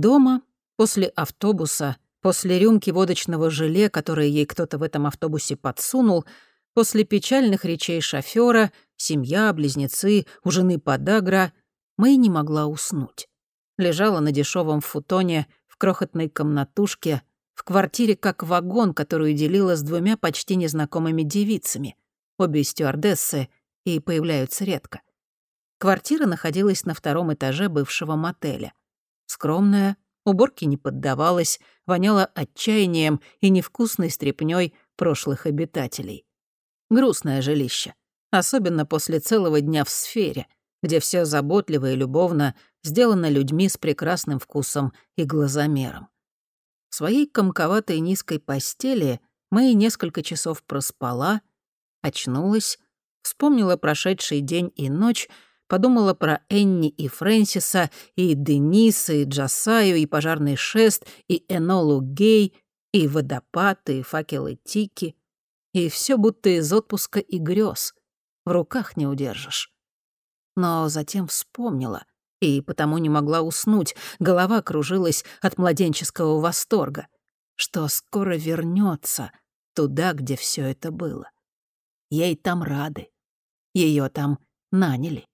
Дома, после автобуса, после рюмки водочного желе, которое ей кто-то в этом автобусе подсунул, после печальных речей шофера, семья, близнецы, у жены подагра, Мэй не могла уснуть. Лежала на дешевом футоне в крохотной комнатушке, в квартире как вагон, которую делила с двумя почти незнакомыми девицами. Обе стюардессы и появляются редко. Квартира находилась на втором этаже бывшего мотеля. Скромная, уборке не поддавалась, воняла отчаянием и невкусной стряпнёй прошлых обитателей. Грустное жилище, особенно после целого дня в сфере, где все заботливо и любовно сделано людьми с прекрасным вкусом и глазомером. В своей комковатой низкой постели Мэй несколько часов проспала, очнулась, вспомнила прошедший день и ночь, подумала про Энни и Фрэнсиса, и Дениса, и Джасаю, и пожарный шест, и Энолу Гей, и водопад, и факелы Тики. И все будто из отпуска и грез. В руках не удержишь. Но затем вспомнила, и потому не могла уснуть, голова кружилась от младенческого восторга, что скоро вернется туда, где все это было. Ей там рады. Ее там наняли.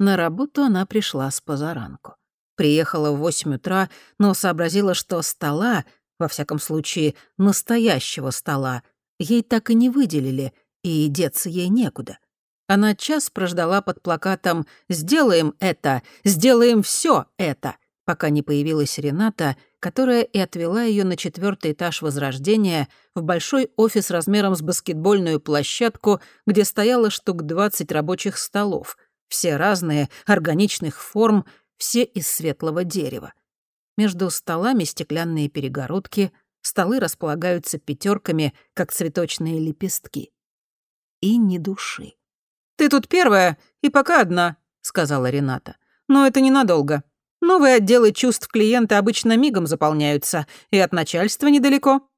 На работу она пришла с позаранку. Приехала в восемь утра, но сообразила, что стола, во всяком случае, настоящего стола, ей так и не выделили, и деться ей некуда. Она час прождала под плакатом «Сделаем это! Сделаем все это!», пока не появилась Рената, которая и отвела ее на четвертый этаж Возрождения в большой офис размером с баскетбольную площадку, где стояло штук 20 рабочих столов — все разные, органичных форм, все из светлого дерева. Между столами стеклянные перегородки, столы располагаются пятерками, как цветочные лепестки. И ни души. «Ты тут первая, и пока одна», — сказала Рената. «Но это ненадолго. Новые отделы чувств клиента обычно мигом заполняются, и от начальства недалеко».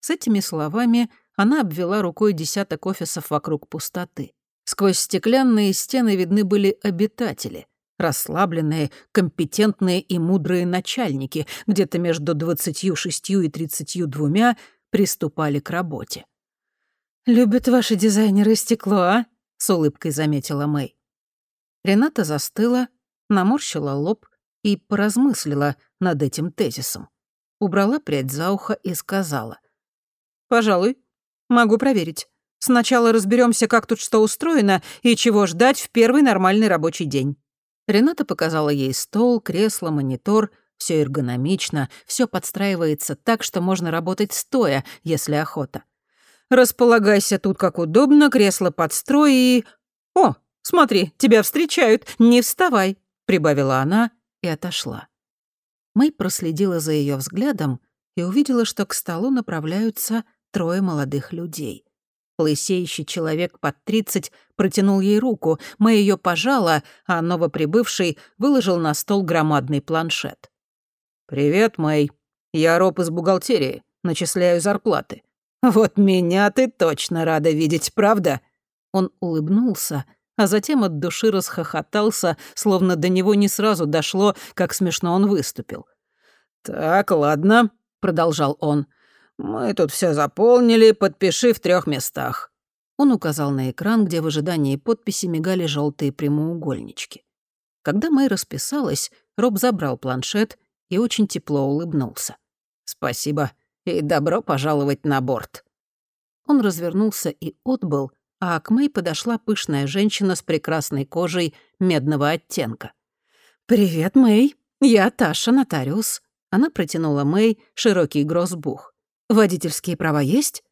С этими словами она обвела рукой десяток офисов вокруг пустоты. Сквозь стеклянные стены видны были обитатели, расслабленные, компетентные и мудрые начальники, где-то между двадцатью шестью и тридцатью двумя приступали к работе. «Любят ваши дизайнеры стекло, а?» — с улыбкой заметила Мэй. Рената застыла, наморщила лоб и поразмыслила над этим тезисом. Убрала прядь за ухо и сказала. «Пожалуй, могу проверить. Сначала разберемся, как тут что устроено и чего ждать в первый нормальный рабочий день». Рената показала ей стол, кресло, монитор. Все эргономично, все подстраивается так, что можно работать стоя, если охота. «Располагайся тут как удобно, кресло подстрой и...» «О, смотри, тебя встречают, не вставай», — прибавила она и отошла. Мэй проследила за ее взглядом и увидела, что к столу направляются трое молодых людей. Лысеющий человек под тридцать протянул ей руку, мы ее пожала, а новоприбывший выложил на стол громадный планшет. «Привет, Мэй. Я Роб из бухгалтерии. Начисляю зарплаты». «Вот меня ты точно рада видеть, правда?» Он улыбнулся, а затем от души расхохотался, словно до него не сразу дошло, как смешно он выступил. «Так, ладно», — продолжал он, — «Мы тут все заполнили, подпиши в трех местах». Он указал на экран, где в ожидании подписи мигали желтые прямоугольнички. Когда Мэй расписалась, Роб забрал планшет и очень тепло улыбнулся. «Спасибо и добро пожаловать на борт». Он развернулся и отбыл, а к Мэй подошла пышная женщина с прекрасной кожей медного оттенка. «Привет, Мэй. Я Таша, нотариус». Она протянула Мэй широкий грозбух. «Водительские права есть?»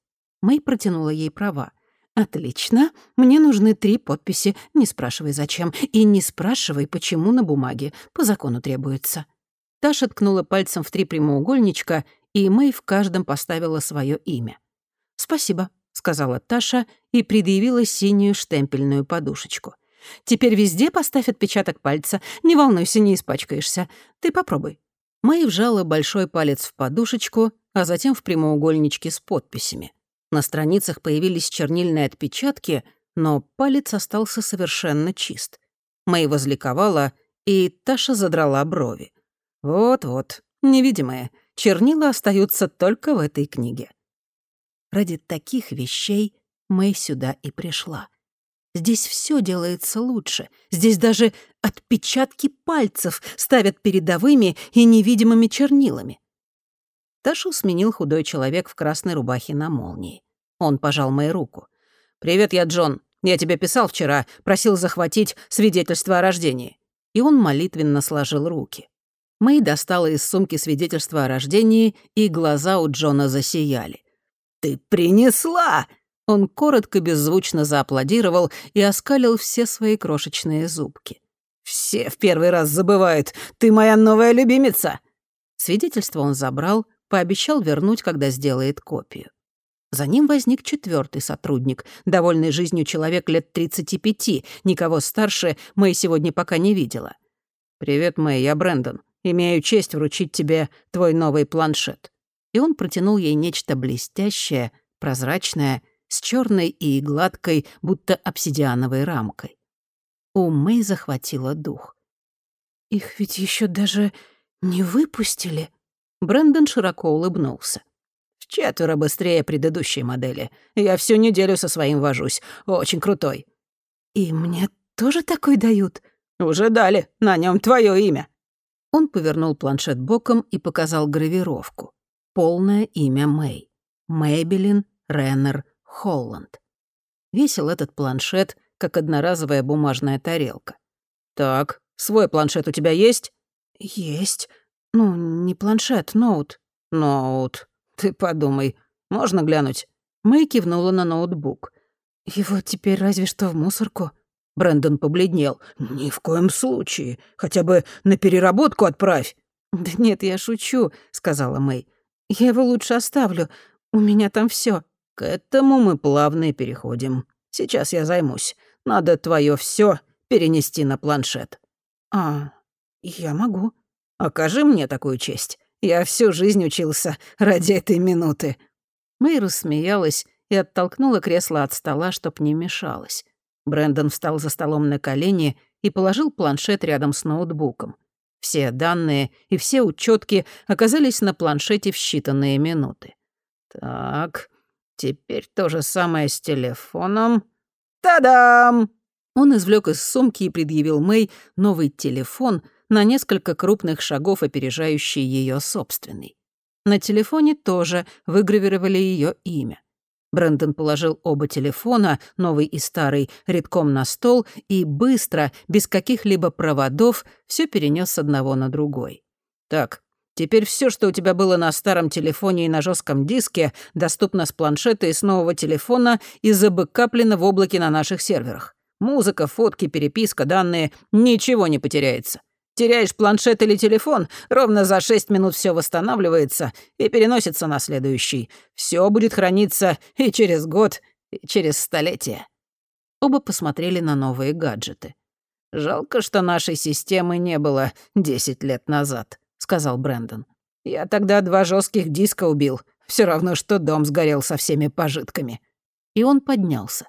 Мэй протянула ей права. «Отлично. Мне нужны три подписи. Не спрашивай, зачем. И не спрашивай, почему на бумаге. По закону требуется». Таша ткнула пальцем в три прямоугольничка, и Мэй в каждом поставила свое имя. «Спасибо», — сказала Таша и предъявила синюю штемпельную подушечку. «Теперь везде поставь отпечаток пальца. Не волнуйся, не испачкаешься. Ты попробуй». Мэй вжала большой палец в подушечку, а затем в прямоугольничке с подписями. На страницах появились чернильные отпечатки, но палец остался совершенно чист. Мэй возликовала, и Таша задрала брови. Вот-вот, невидимые. Чернила остаются только в этой книге. Ради таких вещей Мэй сюда и пришла. Здесь все делается лучше. Здесь даже отпечатки пальцев ставят передовыми и невидимыми чернилами. Ташу сменил худой человек в красной рубахе на молнии. Он пожал мою руку. «Привет, я Джон. Я тебе писал вчера, просил захватить свидетельство о рождении». И он молитвенно сложил руки. Мэй достала из сумки свидетельство о рождении, и глаза у Джона засияли. «Ты принесла!» Он коротко, беззвучно зааплодировал и оскалил все свои крошечные зубки. «Все в первый раз забывают. Ты моя новая любимица!» Свидетельство он забрал, пообещал вернуть, когда сделает копию. За ним возник четвертый сотрудник, довольный жизнью человек лет 35, никого старше Мэй сегодня пока не видела. «Привет, Мэй, я Брэндон. Имею честь вручить тебе твой новый планшет». И он протянул ей нечто блестящее, прозрачное, с черной и гладкой, будто обсидиановой рамкой. У Мэй захватило дух. «Их ведь еще даже не выпустили?» Брэндон широко улыбнулся. «В четверо быстрее предыдущей модели. Я всю неделю со своим вожусь. Очень крутой». «И мне тоже такой дают?» «Уже дали. На нем твое имя». Он повернул планшет боком и показал гравировку. Полное имя Мэй. Мэйбелин Реннер Холланд. Весил этот планшет, как одноразовая бумажная тарелка. «Так, свой планшет у тебя есть?» «Есть. Ну, не планшет, ноут». «Ноут. Ты подумай. Можно глянуть?» Мэй кивнула на ноутбук. «Его теперь разве что в мусорку». Брэндон побледнел. «Ни в коем случае. Хотя бы на переработку отправь». «Да нет, я шучу», — сказала Мэй. «Я его лучше оставлю. У меня там все. К этому мы плавно и переходим. Сейчас я займусь. Надо твое все перенести на планшет. А, я могу. Окажи мне такую честь. Я всю жизнь учился ради этой минуты. Мэй рассмеялась и оттолкнула кресло от стола, чтоб не мешалось. Брэндон встал за столом на колени и положил планшет рядом с ноутбуком. Все данные и все учетки оказались на планшете в считанные минуты. Так, Теперь то же самое с телефоном. Та-дам! Он извлек из сумки и предъявил Мэй новый телефон на несколько крупных шагов, опережающий ее собственный. На телефоне тоже выгравировали ее имя. Брэндон положил оба телефона, новый и старый, редком на стол и быстро, без каких-либо проводов, все перенес с одного на другой. «Так, Теперь все, что у тебя было на старом телефоне и на жестком диске, доступно с планшета и с нового телефона и забэкаплено в облаке на наших серверах. Музыка, фотки, переписка, данные — ничего не потеряется. Теряешь планшет или телефон, ровно за 6 минут все восстанавливается и переносится на следующий. Все будет храниться и через год, и через столетие. Оба посмотрели на новые гаджеты. Жалко, что нашей системы не было 10 лет назад. — сказал Брэндон. «Я тогда два жестких диска убил. Все равно, что дом сгорел со всеми пожитками». И он поднялся.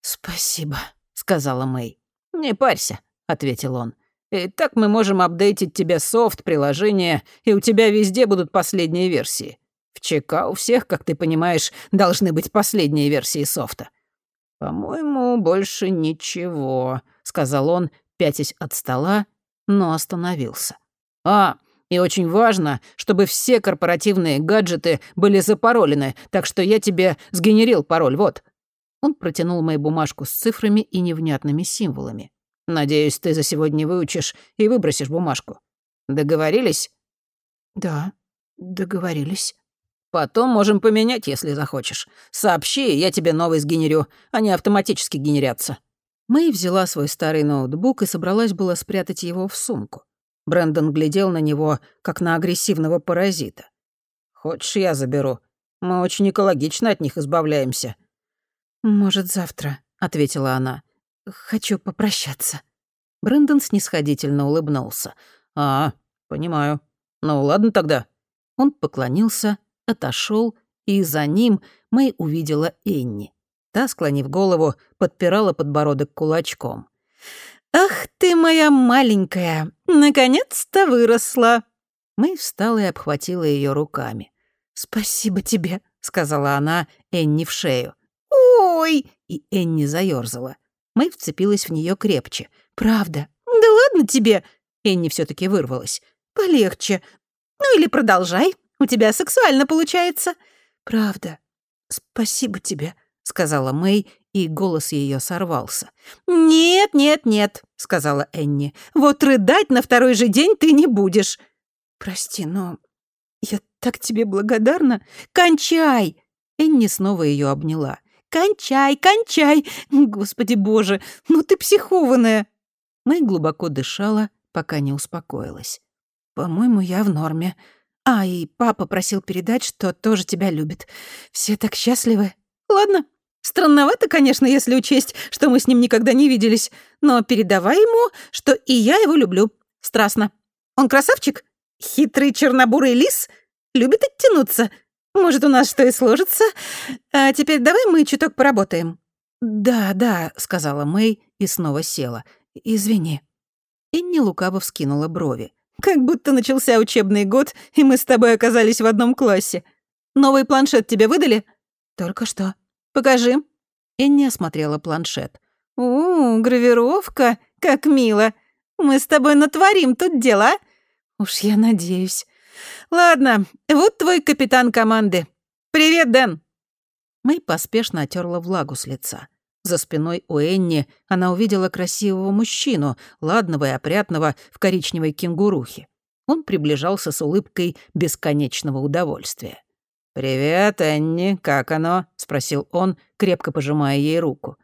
«Спасибо», — сказала Мэй. «Не парься», — ответил он. «И так мы можем апдейтить тебе софт, приложение, и у тебя везде будут последние версии. В ЧК у всех, как ты понимаешь, должны быть последние версии софта». «По-моему, больше ничего», — сказал он, пятясь от стола, но остановился. А, и очень важно, чтобы все корпоративные гаджеты были запаролены, так что я тебе сгенерил пароль, вот». Он протянул мою бумажку с цифрами и невнятными символами. «Надеюсь, ты за сегодня выучишь и выбросишь бумажку. Договорились?» «Да, договорились». «Потом можем поменять, если захочешь. Сообщи, я тебе новый сгенерю. Они автоматически генерятся». Мэй взяла свой старый ноутбук и собралась было спрятать его в сумку. Брэндон глядел на него, как на агрессивного паразита. «Хочешь, я заберу? Мы очень экологично от них избавляемся». «Может, завтра», — ответила она. «Хочу попрощаться». Брэндон снисходительно улыбнулся. «А, понимаю. Ну, ладно тогда». Он поклонился, отошел, и за ним Мэй увидела Энни. Та, склонив голову, подпирала подбородок кулачком. «Ах ты моя маленькая, наконец-то выросла!» Мэй встала и обхватила ее руками. «Спасибо тебе», — сказала она Энни в шею. «Ой!» — и Энни заёрзала. Мэй вцепилась в нее крепче. «Правда? Да ладно тебе!» Энни все таки вырвалась. «Полегче. Ну или продолжай. У тебя сексуально получается». «Правда. Спасибо тебе», — сказала Мэй, и голос ее сорвался. «Нет, нет, нет», — сказала Энни. «Вот рыдать на второй же день ты не будешь». «Прости, но я так тебе благодарна. Кончай!» Энни снова ее обняла. «Кончай, кончай! Господи боже, ну ты психованная!» Мэй глубоко дышала, пока не успокоилась. «По-моему, я в норме. А, и папа просил передать, что тоже тебя любит. Все так счастливы. Ладно, Странновато, конечно, если учесть, что мы с ним никогда не виделись, но передавай ему, что и я его люблю. Страстно. Он красавчик? Хитрый чернобурый лис? Любит оттянуться. Может, у нас что и сложится? А теперь давай мы чуток поработаем». «Да, да», — сказала Мэй и снова села. «Извини». Инни лукаво вскинула брови. «Как будто начался учебный год, и мы с тобой оказались в одном классе. Новый планшет тебе выдали?» «Только что». Покажи». Энни осмотрела планшет. «У, гравировка, как мило. Мы с тобой натворим тут дела. Уж я надеюсь. Ладно, вот твой капитан команды. Привет, Дэн». Мэй поспешно отерла влагу с лица. За спиной у Энни она увидела красивого мужчину, ладного и опрятного, в коричневой кенгурухе. Он приближался с улыбкой бесконечного удовольствия. «Привет, Энни, как оно?» — спросил он, крепко пожимая ей руку.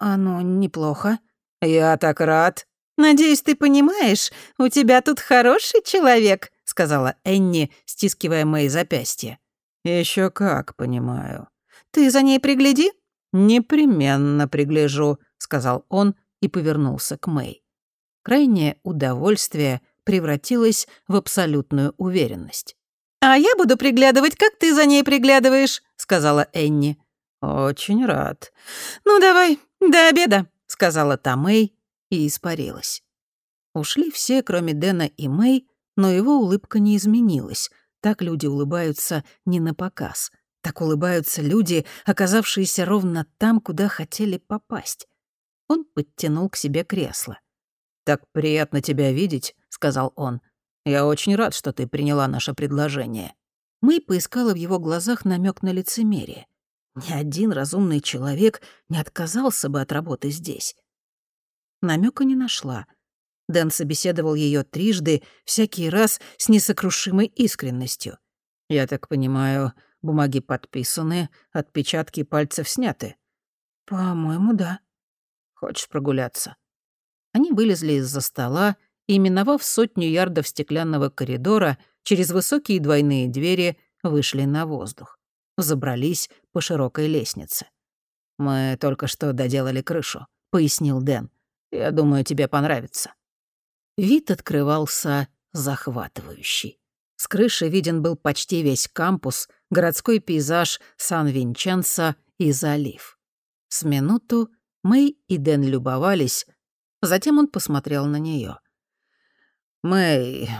«Оно неплохо». «Я так рад». «Надеюсь, ты понимаешь, у тебя тут хороший человек», — сказала Энни, стискивая мои запястья. Еще как понимаю». «Ты за ней пригляди?» «Непременно пригляжу», — сказал он и повернулся к Мэй. Крайнее удовольствие превратилось в абсолютную уверенность. «А я буду приглядывать, как ты за ней приглядываешь», — сказала Энни. «Очень рад». «Ну, давай, до обеда», — сказала Тамэй и испарилась. Ушли все, кроме Дэна и Мэй, но его улыбка не изменилась. Так люди улыбаются не на показ. Так улыбаются люди, оказавшиеся ровно там, куда хотели попасть. Он подтянул к себе кресло. «Так приятно тебя видеть», — сказал он. Я очень рад, что ты приняла наше предложение». Мэй поискала в его глазах намек на лицемерие. Ни один разумный человек не отказался бы от работы здесь. Намека не нашла. Дэн собеседовал ее трижды, всякий раз с несокрушимой искренностью. «Я так понимаю, бумаги подписаны, отпечатки пальцев сняты?» «По-моему, да». «Хочешь прогуляться?» Они вылезли из-за стола, и, миновав сотню ярдов стеклянного коридора, через высокие двойные двери вышли на воздух. Забрались по широкой лестнице. «Мы только что доделали крышу», — пояснил Дэн. «Я думаю, тебе понравится». Вид открывался захватывающий. С крыши виден был почти весь кампус, городской пейзаж Сан-Винченцо и залив. С минуту Мэй и Дэн любовались, затем он посмотрел на нее. «Мэй,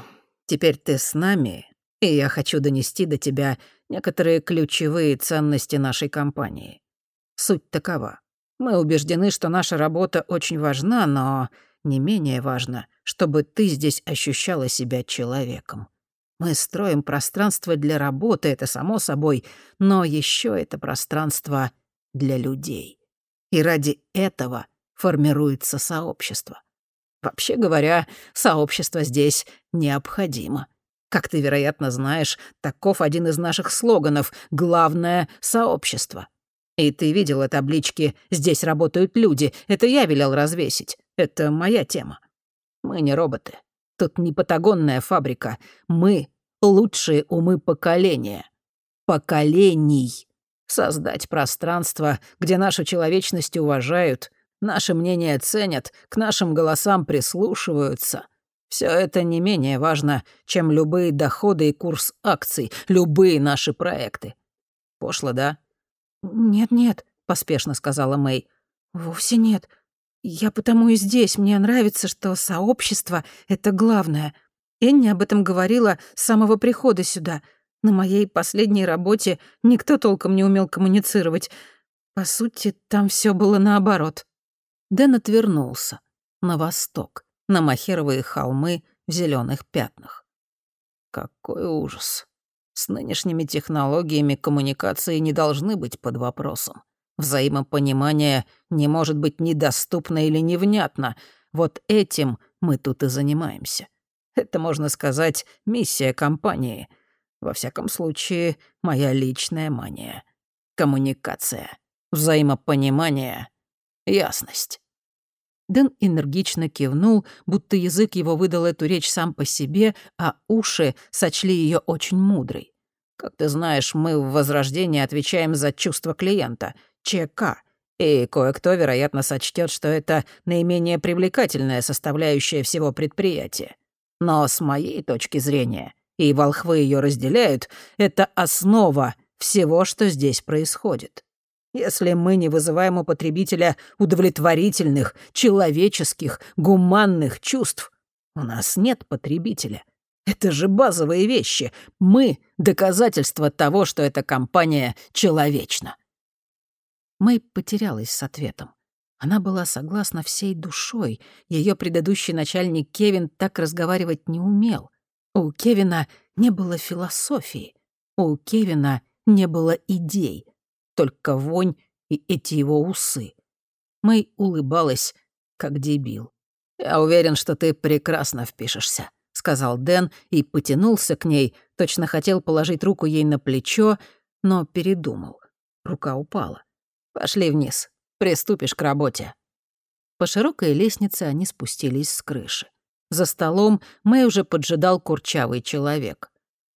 теперь ты с нами, и я хочу донести до тебя некоторые ключевые ценности нашей компании. Суть такова. Мы убеждены, что наша работа очень важна, но не менее важно, чтобы ты здесь ощущала себя человеком. Мы строим пространство для работы, это само собой, но еще это пространство для людей. И ради этого формируется сообщество. Вообще говоря, сообщество здесь необходимо. Как ты, вероятно, знаешь, таков один из наших слоганов «Главное — сообщество». И ты видела таблички «Здесь работают люди». Это я велел развесить. Это моя тема. Мы не роботы. Тут не патагонная фабрика. Мы — лучшие умы поколения. Поколений. Создать пространство, где нашу человечность уважают — Наше мнение ценят, к нашим голосам прислушиваются. Все это не менее важно, чем любые доходы и курс акций, любые наши проекты. Пошло, да? «Нет-нет», — поспешно сказала Мэй. «Вовсе нет. Я потому и здесь. Мне нравится, что сообщество — это главное. Энни об этом говорила с самого прихода сюда. На моей последней работе никто толком не умел коммуницировать. По сути, там все было наоборот. Дэн отвернулся. На восток, на Махеровые холмы в зеленых пятнах. Какой ужас. С нынешними технологиями коммуникации не должны быть под вопросом. Взаимопонимание не может быть недоступно или невнятно. Вот этим мы тут и занимаемся. Это, можно сказать, миссия компании. Во всяком случае, моя личная мания. Коммуникация, взаимопонимание, ясность. Дэн энергично кивнул, будто язык его выдал эту речь сам по себе, а уши сочли ее очень мудрой. Как ты знаешь, мы в Возрождении отвечаем за чувства клиента, ЧК, и кое-кто, вероятно, сочтет, что это наименее привлекательная составляющая всего предприятия. Но с моей точки зрения, и волхвы ее разделяют, это основа всего, что здесь происходит. Если мы не вызываем у потребителя удовлетворительных, человеческих, гуманных чувств, у нас нет потребителя. Это же базовые вещи. Мы — доказательство того, что эта компания человечна. Мэй потерялась с ответом. Она была согласна всей душой. Ее предыдущий начальник Кевин так разговаривать не умел. У Кевина не было философии. У Кевина не было идей. Только вонь и эти его усы. Мэй улыбалась, как дебил. «Я уверен, что ты прекрасно впишешься», — сказал Дэн и потянулся к ней, точно хотел положить руку ей на плечо, но передумал. Рука упала. «Пошли вниз. Приступишь к работе». По широкой лестнице они спустились с крыши. За столом Мэй уже поджидал курчавый человек.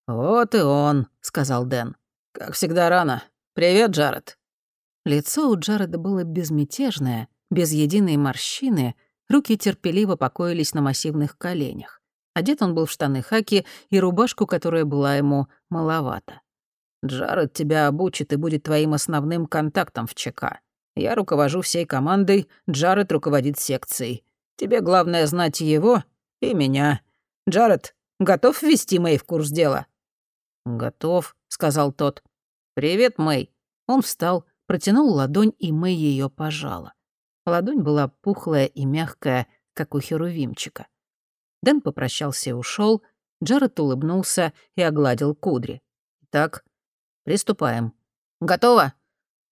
«Вот и он», — сказал Дэн. «Как всегда рано. Привет, Джаред». Лицо у Джареда было безмятежное, без единой морщины, руки терпеливо покоились на массивных коленях. Одет он был в штаны хаки и рубашку, которая была ему маловато. «Джаред тебя обучит и будет твоим основным контактом в ЧК. Я руковожу всей командой, Джаред руководит секцией. Тебе главное знать его и меня. Джаред, готов ввести Мэй в курс дела?» «Готов», — сказал тот. «Привет, Мэй». Он встал, протянул ладонь, и Мэй ее пожала. Ладонь была пухлая и мягкая, как у херувимчика. Дэн попрощался и ушел. Джаред улыбнулся и огладил кудри. «Так, приступаем. Готово?»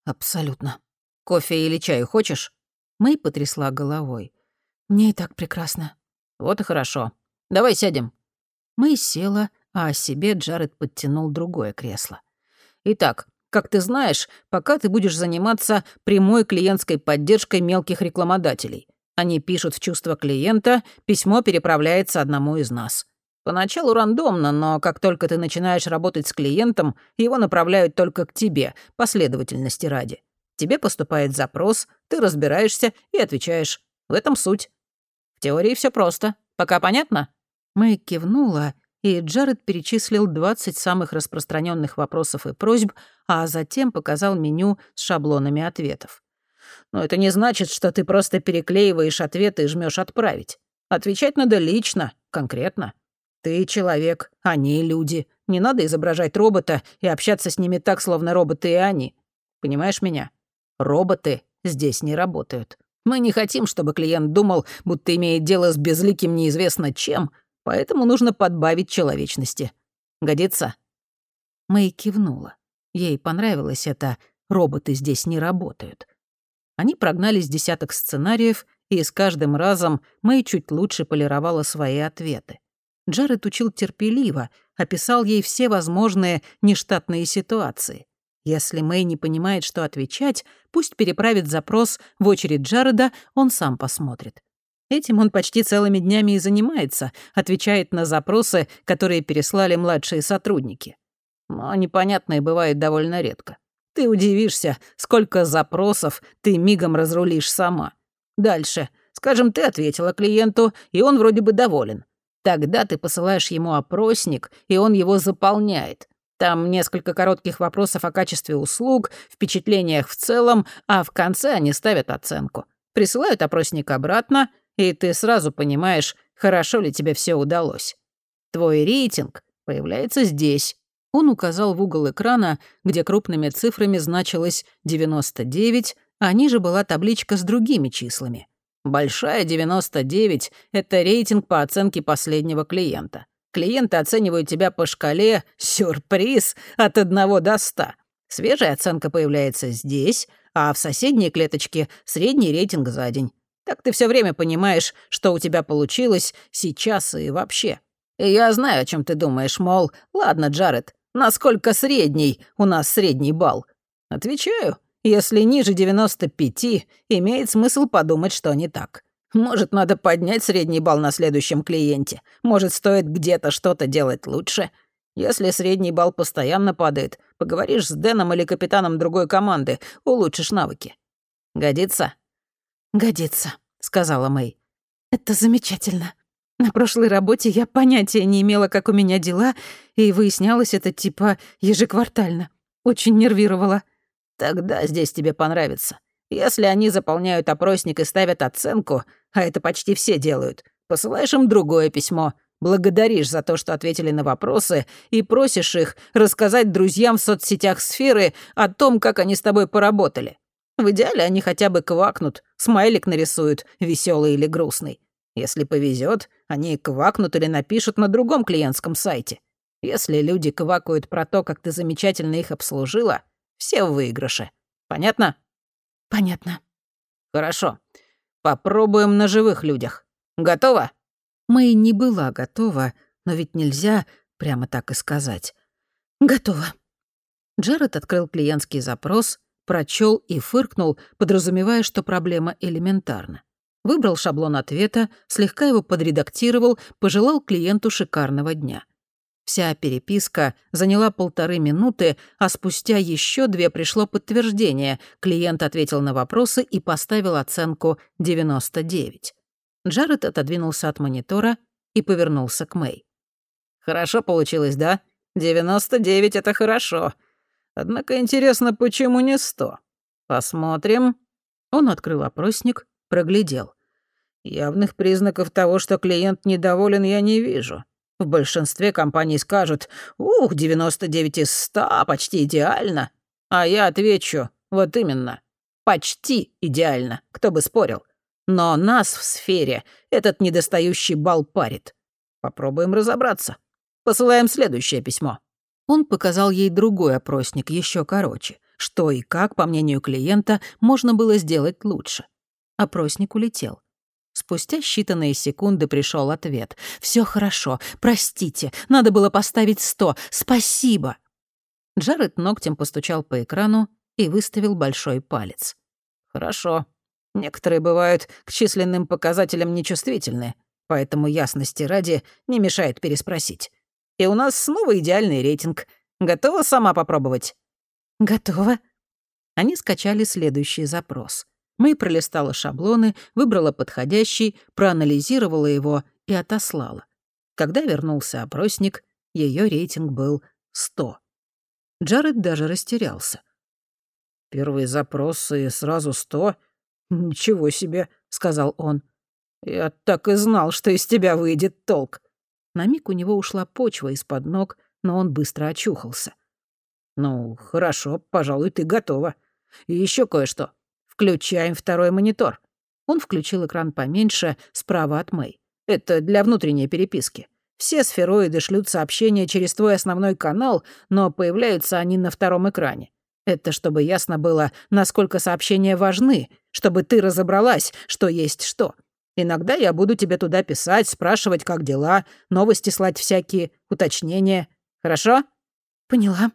«Абсолютно», Кофе или чаю хочешь?» Мэй потрясла головой. «Мне и так прекрасно». «Вот и хорошо. Давай сядем». Мэй села, а о себе Джаред подтянул другое кресло. «Итак, как ты знаешь, пока ты будешь заниматься прямой клиентской поддержкой мелких рекламодателей. Они пишут в чувство клиента, письмо переправляется одному из нас. Поначалу рандомно, но как только ты начинаешь работать с клиентом, его направляют только к тебе, последовательности ради. Тебе поступает запрос, ты разбираешься и отвечаешь. В этом суть. В теории все просто. Пока понятно?» Мэй кивнула, и Джаред перечислил 20 самых распространенных вопросов и просьб, а затем показал меню с шаблонами ответов. «Но это не значит, что ты просто переклеиваешь ответы и жмешь «Отправить». Отвечать надо лично, конкретно. Ты человек, они люди. Не надо изображать робота и общаться с ними так, словно роботы и они. Понимаешь меня?» Роботы здесь не работают. Мы не хотим, чтобы клиент думал, будто имеет дело с безликим неизвестно чем, поэтому нужно подбавить человечности. Годится?» Мэй кивнула. Ей понравилось это «роботы здесь не работают». Они прогнались десяток сценариев, и с каждым разом Мэй чуть лучше полировала свои ответы. Джаред учил терпеливо, описал ей все возможные нештатные ситуации. Если Мэй не понимает, что отвечать, пусть переправит запрос в очередь Джареда, он сам посмотрит. Этим он почти целыми днями и занимается, отвечает на запросы, которые переслали младшие сотрудники. Но непонятное бывает довольно редко. Ты удивишься, сколько запросов ты мигом разрулишь сама. Дальше. Скажем, ты ответила клиенту, и он вроде бы доволен. Тогда ты посылаешь ему опросник, и он его заполняет. Там несколько коротких вопросов о качестве услуг, впечатлениях в целом, а в конце они ставят оценку. Присылают опросник обратно, и ты сразу понимаешь, хорошо ли тебе все удалось. Твой рейтинг появляется здесь. Он указал в угол экрана, где крупными цифрами значилось 99, а ниже была табличка с другими числами. Большая 99 — это рейтинг по оценке последнего клиента. Клиенты оценивают тебя по шкале «сюрприз» от 1 до 100. Свежая оценка появляется здесь, а в соседней клеточке — средний рейтинг за день. Так ты все время понимаешь, что у тебя получилось сейчас и вообще. И я знаю, о чем ты думаешь, мол, ладно, Джаред, насколько средний у нас средний балл? Отвечаю, если ниже 95, имеет смысл подумать, что не так. Может, надо поднять средний балл на следующем клиенте. Может, стоит где-то что-то делать лучше. Если средний балл постоянно падает, поговоришь с Дэном или капитаном другой команды, улучшишь навыки. Годится? Годится, сказала Мэй. Это замечательно. На прошлой работе я понятия не имела, как у меня дела, и выяснялось это типа ежеквартально. Очень нервировало. Тогда здесь тебе понравится. Если они заполняют опросник и ставят оценку, а это почти все делают, посылаешь им другое письмо, благодаришь за то, что ответили на вопросы, и просишь их рассказать друзьям в соцсетях сферы о том, как они с тобой поработали. В идеале они хотя бы квакнут, смайлик нарисуют, веселый или грустный. Если повезет, они квакнут или напишут на другом клиентском сайте. Если люди квакают про то, как ты замечательно их обслужила, все в выигрыше. Понятно? Понятно. Хорошо. Попробуем на живых людях. Готова? Мэй не была готова, но ведь нельзя прямо так и сказать. Готова. Джеред открыл клиентский запрос, прочел и фыркнул, подразумевая, что проблема элементарна. Выбрал шаблон ответа, слегка его подредактировал, пожелал клиенту шикарного дня. Вся переписка заняла полторы минуты, а спустя еще две пришло подтверждение. Клиент ответил на вопросы и поставил оценку 99. Джаред отодвинулся от монитора и повернулся к Мэй. «Хорошо получилось, да? 99 — это хорошо. Однако интересно, почему не 100? Посмотрим». Он открыл опросник, проглядел. «Явных признаков того, что клиент недоволен, я не вижу. В большинстве компаний скажут «Ух, 99 из 100, почти идеально». А я отвечу «Вот именно, почти идеально, кто бы спорил». Но нас в сфере этот недостающий балл парит. Попробуем разобраться. Посылаем следующее письмо». Он показал ей другой опросник, еще короче. Что и как, по мнению клиента, можно было сделать лучше. Опросник улетел. Спустя считанные секунды пришел ответ. Все хорошо. Простите. Надо было поставить сто. Спасибо». Джаред ногтем постучал по экрану и выставил большой палец. «Хорошо. Некоторые бывают к численным показателям нечувствительны, поэтому ясности ради не мешает переспросить. И у нас снова идеальный рейтинг. Готова сама попробовать?» «Готова». Они скачали следующий запрос — Мэй пролистала шаблоны, выбрала подходящий, проанализировала его и отослала. Когда вернулся опросник, ее рейтинг был 100. Джаред даже растерялся. «Первый запрос и сразу 100? Ничего себе», — сказал он. «Я так и знал, что из тебя выйдет толк». На миг у него ушла почва из-под ног, но он быстро очухался. «Ну, хорошо, пожалуй, ты готова. И еще кое-что. «Включаем второй монитор». Он включил экран поменьше, справа от Мэй. «Это для внутренней переписки. Все сфероиды шлют сообщения через твой основной канал, но появляются они на втором экране. Это чтобы ясно было, насколько сообщения важны, чтобы ты разобралась, что есть что. Иногда я буду тебе туда писать, спрашивать, как дела, новости слать всякие, уточнения. Хорошо?» «Поняла»,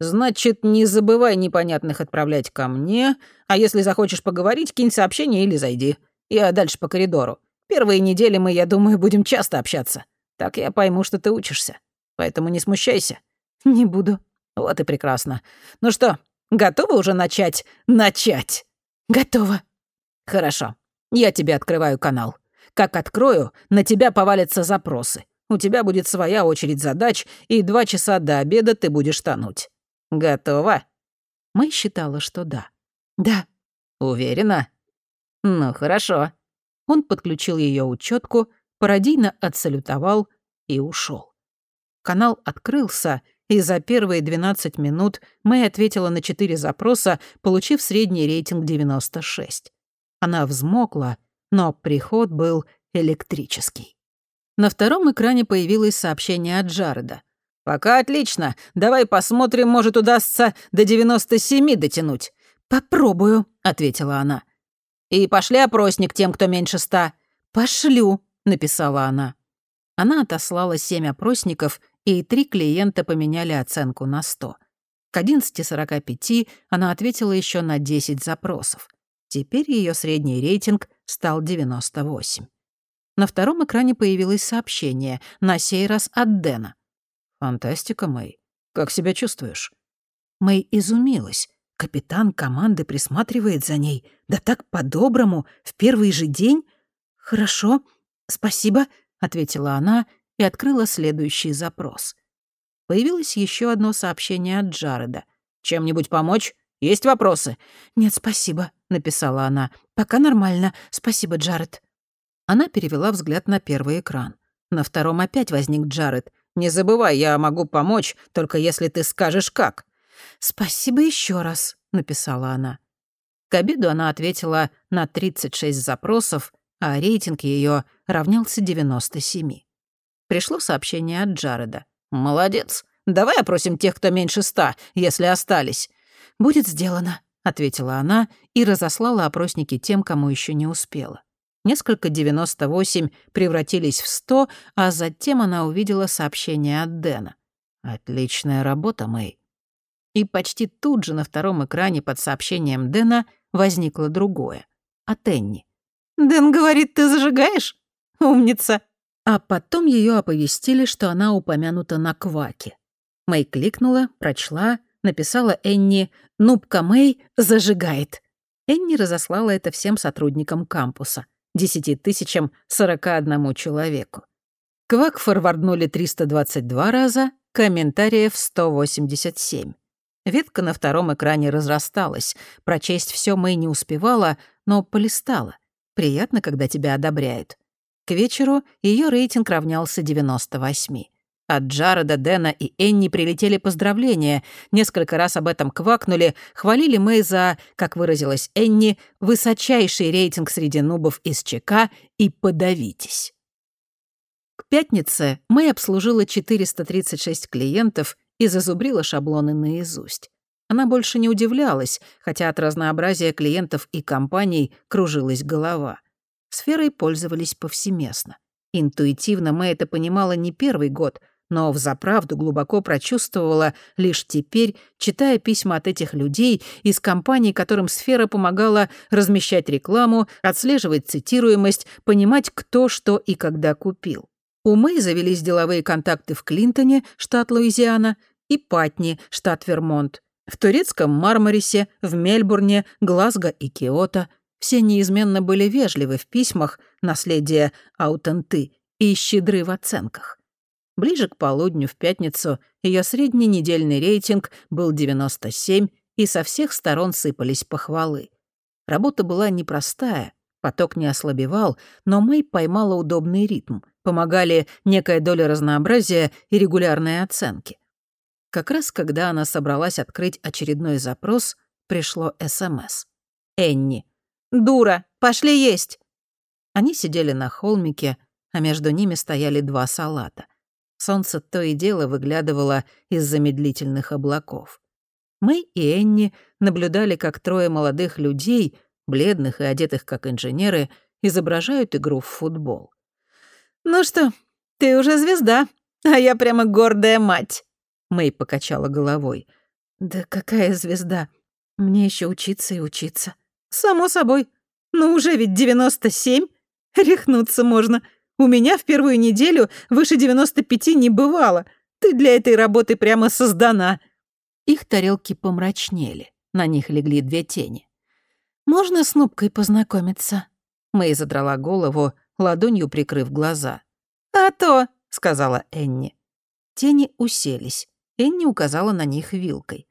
Значит, не забывай непонятных отправлять ко мне, а если захочешь поговорить, кинь сообщение или зайди. Я дальше по коридору. Первые недели мы, я думаю, будем часто общаться. Так я пойму, что ты учишься. Поэтому не смущайся. Не буду. Вот и прекрасно. Ну что, готова уже начать? Начать. Готова. Хорошо. Я тебе открываю канал. Как открою, на тебя повалятся запросы. У тебя будет своя очередь задач, и два часа до обеда ты будешь тонуть. Готова?» Мэй считала, что да. «Да». «Уверена?» «Ну, хорошо». Он подключил ее учетку, пародийно отсалютовал и ушел. Канал открылся, и за первые 12 минут Мэй ответила на 4 запроса, получив средний рейтинг 96. Она взмокла, но приход был электрический. На втором экране появилось сообщение от Джареда. «Пока отлично. Давай посмотрим, может, удастся до 97 дотянуть». «Попробую», — ответила она. «И пошли опросник тем, кто меньше ста». «Пошлю», — написала она. Она отослала семь опросников, и три клиента поменяли оценку на 100. К 11.45 она ответила еще на 10 запросов. Теперь ее средний рейтинг стал 98. На втором экране появилось сообщение, на сей раз от Дэна. «Фантастика, Мэй. Как себя чувствуешь?» Мэй изумилась. Капитан команды присматривает за ней. Да так по-доброму, в первый же день. «Хорошо, спасибо», — ответила она и открыла следующий запрос. Появилось еще одно сообщение от Джареда. «Чем-нибудь помочь? Есть вопросы?» «Нет, спасибо», — написала она. «Пока нормально. Спасибо, Джаред». Она перевела взгляд на первый экран. На втором опять возник Джаред. «Не забывай, я могу помочь, только если ты скажешь как». «Спасибо еще раз», — написала она. К обеду она ответила на 36 запросов, а рейтинг ее равнялся 97. Пришло сообщение от Джареда. «Молодец. Давай опросим тех, кто меньше ста, если остались». «Будет сделано», — ответила она и разослала опросники тем, кому еще не успела. Несколько 98 превратились в 100, а затем она увидела сообщение от Дэна. «Отличная работа, Мэй». И почти тут же на втором экране под сообщением Дэна возникло другое. От Энни. «Дэн говорит, ты зажигаешь? Умница!» А потом ее оповестили, что она упомянута на кваке. Мэй кликнула, прочла, написала Энни «Нубка Мэй зажигает». Энни разослала это всем сотрудникам кампуса десяти тысячам сорока одному человеку. Квак форварднули 322 раза, комментариев 187. Ветка на втором экране разрасталась. Прочесть все Мэй не успевала, но полистала. Приятно, когда тебя одобряют. К вечеру ее рейтинг равнялся 98. От Джареда, Дэна и Энни прилетели поздравления. Несколько раз об этом квакнули, хвалили Мэй за, как выразилась Энни, высочайший рейтинг среди нубов из ЧК и «подавитесь». К пятнице Мэй обслужила 436 клиентов и зазубрила шаблоны наизусть. Она больше не удивлялась, хотя от разнообразия клиентов и компаний кружилась голова. Сферой пользовались повсеместно. Интуитивно Мэй это понимала не первый год — но взаправду глубоко прочувствовала лишь теперь, читая письма от этих людей из компаний, которым сфера помогала размещать рекламу, отслеживать цитируемость, понимать, кто что и когда купил. У Мэй завелись деловые контакты в Клинтоне, штат Луизиана, и Патни, штат Вермонт, в турецком Мармарисе, в Мельбурне, Глазго и Киото. Все неизменно были вежливы в письмах, наследие аутенты, и щедры в оценках. Ближе к полудню в пятницу ее средний недельный рейтинг был 97, и со всех сторон сыпались похвалы. Работа была непростая, поток не ослабевал, но Мэй поймала удобный ритм, помогали некая доля разнообразия и регулярные оценки. Как раз когда она собралась открыть очередной запрос, пришло СМС. «Энни. Дура, пошли есть!» Они сидели на холмике, а между ними стояли два салата. Солнце то и дело выглядывало из замедлительных облаков. Мы и Энни наблюдали, как трое молодых людей, бледных и одетых как инженеры, изображают игру в футбол. «Ну что, ты уже звезда, а я прямо гордая мать», — Мэй покачала головой. «Да какая звезда? Мне еще учиться и учиться». «Само собой. Но уже ведь девяносто семь. Рехнуться можно. У меня в первую неделю выше 95 не бывало. Ты для этой работы прямо создана». Их тарелки помрачнели. На них легли две тени. «Можно с Нубкой познакомиться?» Мэй задрала голову, ладонью прикрыв глаза. «А то», — сказала Энни. Тени уселись. Энни указала на них вилкой.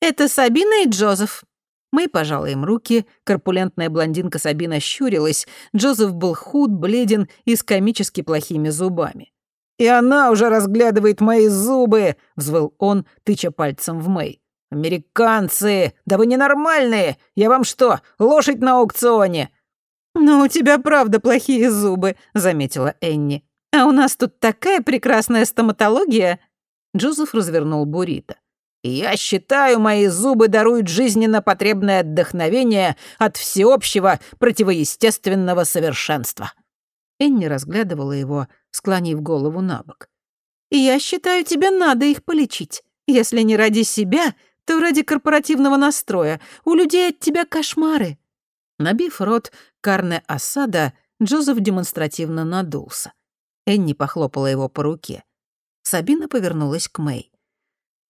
«Это Сабина и Джозеф». Мэй пожала им руки, корпулентная блондинка Сабина щурилась, Джозеф был худ, бледен и с комически плохими зубами. «И она уже разглядывает мои зубы!» — взвыл он, тыча пальцем в Мэй. «Американцы! Да вы ненормальные! Я вам что, лошадь на аукционе?» «Ну, у тебя правда плохие зубы», — заметила Энни. «А у нас тут такая прекрасная стоматология!» Джозеф развернул буррито. «Я считаю, мои зубы даруют жизненно потребное отдохновение от всеобщего противоестественного совершенства». Энни разглядывала его, склонив голову на бок. «Я считаю, тебе надо их полечить. Если не ради себя, то ради корпоративного настроя. У людей от тебя кошмары». Набив рот карне осада, Джозеф демонстративно надулся. Энни похлопала его по руке. Сабина повернулась к Мэй.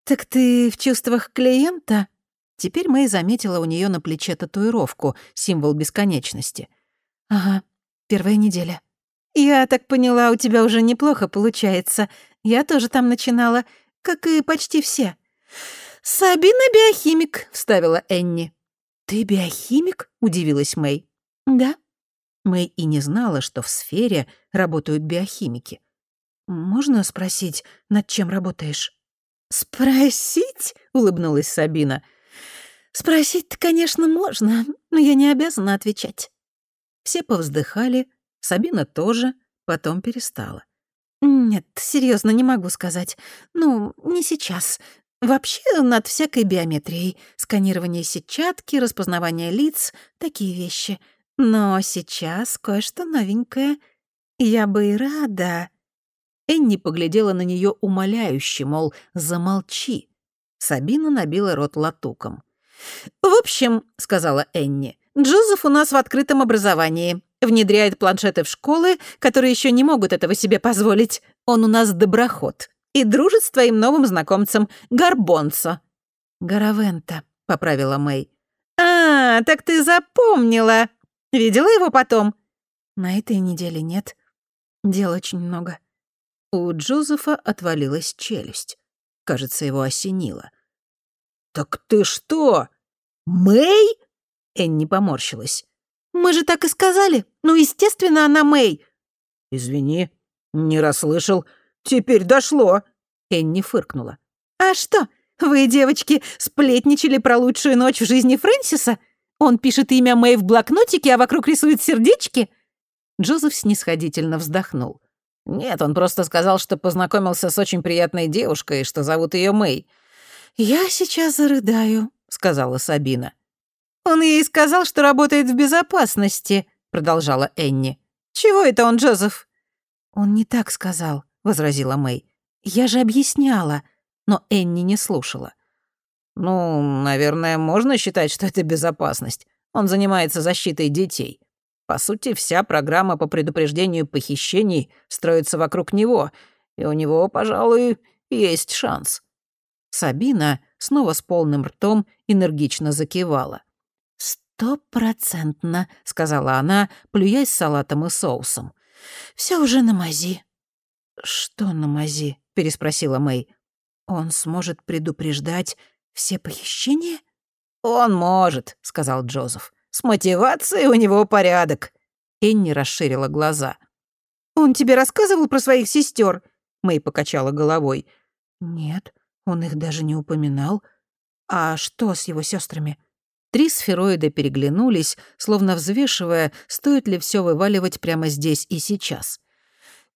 «Так ты в чувствах клиента?» Теперь Мэй заметила у нее на плече татуировку, символ бесконечности. «Ага, первая неделя». «Я так поняла, у тебя уже неплохо получается. Я тоже там начинала, как и почти все». «Сабина биохимик», — вставила Энни. «Ты биохимик?» — удивилась Мэй. «Да». Мэй и не знала, что в сфере работают биохимики. «Можно спросить, над чем работаешь?» «Спросить?» — улыбнулась Сабина. «Спросить-то, конечно, можно, но я не обязана отвечать». Все повздыхали, Сабина тоже, потом перестала. «Нет, серьезно, не могу сказать. Ну, не сейчас. Вообще над всякой биометрией. Сканирование сетчатки, распознавание лиц, такие вещи. Но сейчас кое-что новенькое. Я бы и рада...» Энни поглядела на нее умоляюще, мол, замолчи. Сабина набила рот латуком. «В общем», — сказала Энни, — «Джозеф у нас в открытом образовании. Внедряет планшеты в школы, которые еще не могут этого себе позволить. Он у нас доброход. И дружит с твоим новым знакомцем Гарбонцо». «Гаравента», — поправила Мэй. «А, так ты запомнила. Видела его потом?» «На этой неделе нет. Дел очень много». У Джозефа отвалилась челюсть. Кажется, его осенило. «Так ты что, Мэй?» Энни поморщилась. «Мы же так и сказали. Ну, естественно, она Мэй». «Извини, не расслышал. Теперь дошло». Энни фыркнула. «А что, вы, девочки, сплетничали про лучшую ночь в жизни Фрэнсиса? Он пишет имя Мэй в блокнотике, а вокруг рисует сердечки?» Джозеф снисходительно вздохнул. «Нет, он просто сказал, что познакомился с очень приятной девушкой, что зовут ее Мэй». «Я сейчас зарыдаю», — сказала Сабина. «Он ей сказал, что работает в безопасности», — продолжала Энни. «Чего это он, Джозеф?» «Он не так сказал», — возразила Мэй. «Я же объясняла». Но Энни не слушала. «Ну, наверное, можно считать, что это безопасность. Он занимается защитой детей. По сути, вся программа по предупреждению похищений строится вокруг него, и у него, пожалуй, есть шанс». Сабина снова с полным ртом энергично закивала. «Стопроцентно», — сказала она, плюясь салатом и соусом. Все уже на мази». «Что на мази?» — переспросила Мэй. «Он сможет предупреждать все похищения?» «Он может», — сказал Джозеф. С мотивацией у него порядок». Энни расширила глаза. «Он тебе рассказывал про своих сестер? Мэй покачала головой. «Нет, он их даже не упоминал. А что с его сестрами? Три сфероида переглянулись, словно взвешивая, стоит ли все вываливать прямо здесь и сейчас.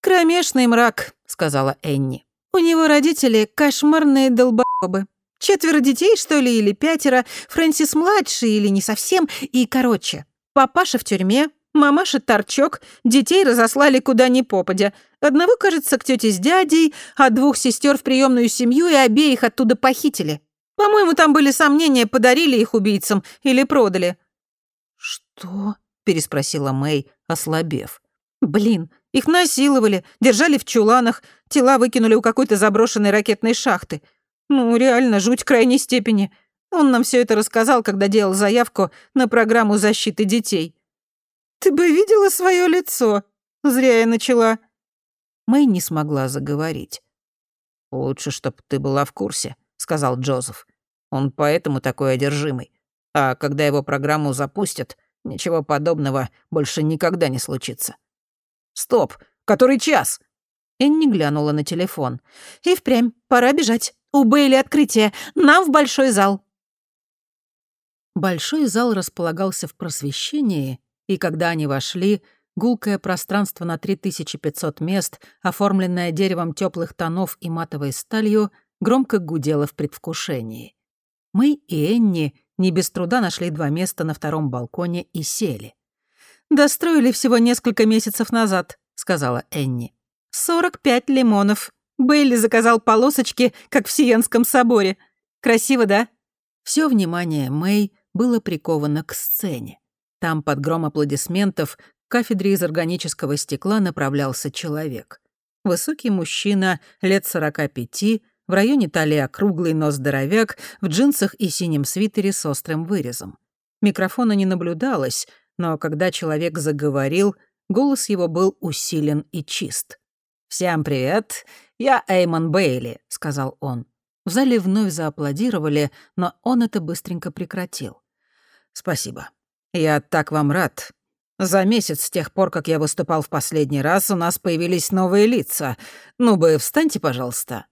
«Кромешный мрак», — сказала Энни. «У него родители кошмарные долбоёбы. Четверо детей, что ли, или пятеро, Фрэнсис младший или не совсем, и короче. Папаша в тюрьме, мамаша торчок, детей разослали куда ни попадя. Одного, кажется, к тете с дядей, а двух сестер в приемную семью и обеих оттуда похитили. По-моему, там были сомнения, подарили их убийцам или продали». «Что?» — переспросила Мэй, ослабев. «Блин, их насиловали, держали в чуланах, тела выкинули у какой-то заброшенной ракетной шахты. Ну, реально, жуть крайней степени. Он нам все это рассказал, когда делал заявку на программу защиты детей. Ты бы видела свое лицо. Зря я начала. Мэй не смогла заговорить. «Лучше, чтоб ты была в курсе», — сказал Джозеф. «Он поэтому такой одержимый. А когда его программу запустят, ничего подобного больше никогда не случится. Стоп! Который час? Энни глянула на телефон. «И впрямь, пора бежать. У Бейли открытие. Нам в большой зал». Большой зал располагался в просвещении, и когда они вошли, гулкое пространство на 3500 мест, оформленное деревом теплых тонов и матовой сталью, громко гудело в предвкушении. Мы и Энни не без труда нашли два места на втором балконе и сели. «Достроили всего несколько месяцев назад», — сказала Энни. «Сорок пять лимонов. Бейли заказал полосочки, как в Сиенском соборе. Красиво, да?» Все внимание Мэй было приковано к сцене. Там под гром аплодисментов к кафедре из органического стекла направлялся человек. Высокий мужчина, лет сорока пяти, в районе талии округлый, но здоровяк, в джинсах и синем свитере с острым вырезом. Микрофона не наблюдалось, но когда человек заговорил, голос его был усилен и чист. «Всем привет, я Эймон Бейли», — сказал он. В зале вновь зааплодировали, но он это быстренько прекратил. «Спасибо. Я так вам рад. За месяц с тех пор, как я выступал в последний раз, у нас появились новые лица. Ну бы, встаньте, пожалуйста».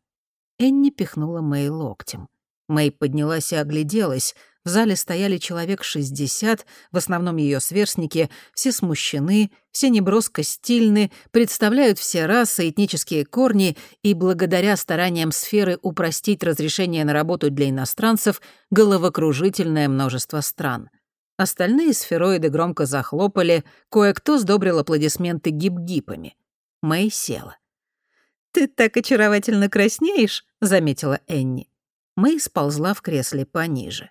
Энни пихнула Мэй локтем. Мэй поднялась и огляделась. В зале стояли человек шестьдесят, в основном ее сверстники, все смущены, все неброско стильны, представляют все расы, этнические корни и, благодаря стараниям сферы упростить разрешение на работу для иностранцев, головокружительное множество стран. Остальные сфероиды громко захлопали, кое-кто сдобрил аплодисменты гип-гипами. Мэй села. «Ты так очаровательно краснеешь», — заметила Энни. Мэй сползла в кресле пониже.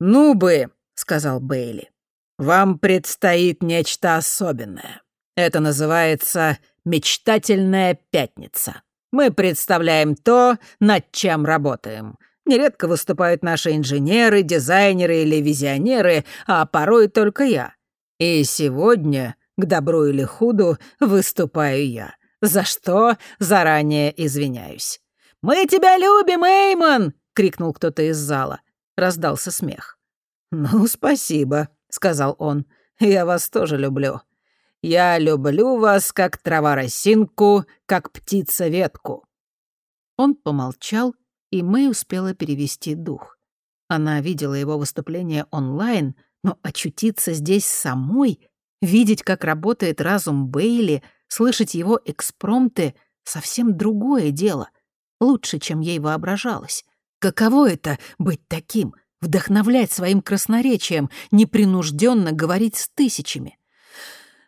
«Ну бы», — сказал Бейли, — «вам предстоит нечто особенное. Это называется «Мечтательная пятница». Мы представляем то, над чем работаем. Нередко выступают наши инженеры, дизайнеры или визионеры, а порой только я. И сегодня, к добру или худу, выступаю я. За что заранее извиняюсь. «Мы тебя любим, Эймон!» — крикнул кто-то из зала. Раздался смех. «Ну, спасибо», — сказал он. «Я вас тоже люблю. Я люблю вас, как трава росинку, как птица ветку». Он помолчал, и Мэй успела перевести дух. Она видела его выступление онлайн, но очутиться здесь самой, видеть, как работает разум Бейли, слышать его экспромты — совсем другое дело, лучше, чем ей воображалось. Каково это — быть таким, вдохновлять своим красноречием, непринужденно говорить с тысячами?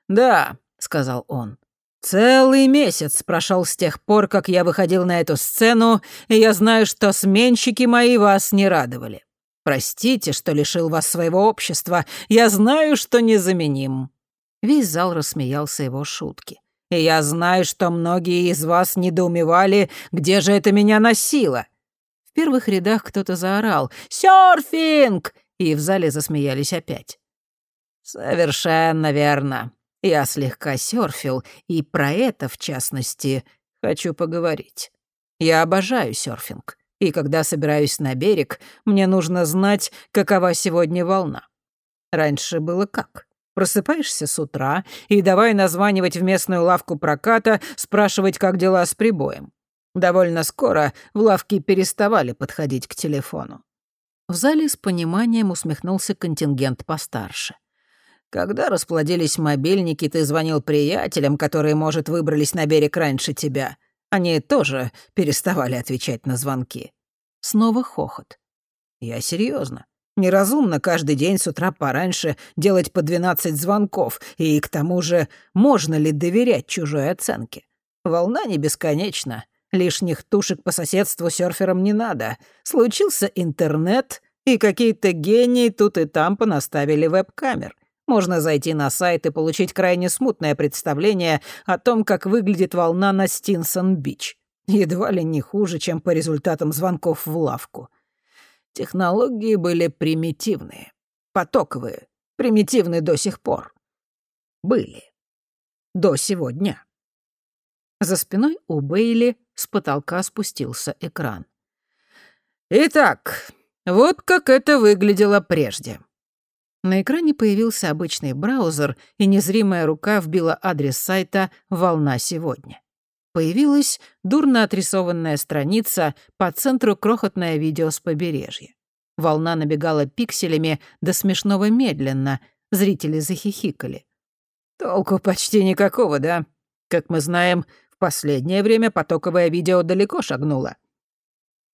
«Да», — сказал он, — «целый месяц прошел с тех пор, как я выходил на эту сцену, и я знаю, что сменщики мои вас не радовали. Простите, что лишил вас своего общества, я знаю, что незаменим». Весь зал рассмеялся его шутки. «И я знаю, что многие из вас недоумевали, где же это меня носило. В первых рядах кто-то заорал «Сёрфинг!» и в зале засмеялись опять. «Совершенно верно. Я слегка сёрфил, и про это, в частности, хочу поговорить. Я обожаю сёрфинг, и когда собираюсь на берег, мне нужно знать, какова сегодня волна. Раньше было как?» Просыпаешься с утра и давай названивать в местную лавку проката, спрашивать, как дела с прибоем. Довольно скоро в лавке переставали подходить к телефону. В зале с пониманием усмехнулся контингент постарше. Когда расплодились мобильники, ты звонил приятелям, которые, может, выбрались на берег раньше тебя. Они тоже переставали отвечать на звонки. Снова хохот. Я серьезно. Неразумно каждый день с утра пораньше делать по 12 звонков, и к тому же можно ли доверять чужой оценке? Волна не бесконечна, Лишних тушек по соседству серферам не надо. Случился интернет, и какие-то гении тут и там понаставили веб-камер. Можно зайти на сайт и получить крайне смутное представление о том, как выглядит волна на Стинсон-Бич. Едва ли не хуже, чем по результатам звонков в лавку. Технологии были примитивные, потоковые, примитивны до сих пор. Были. До сегодня. За спиной у Бейли с потолка спустился экран. «Итак, Вот как это выглядело прежде. На экране появился обычный браузер, и незримая рука вбила адрес сайта «Волна сегодня». Появилась дурно отрисованная страница, по центру крохотное видео с побережья. Волна набегала пикселями до смешного медленно, зрители захихикали. «Толку почти никакого, да? Как мы знаем, последнее время потоковое видео далеко шагнуло.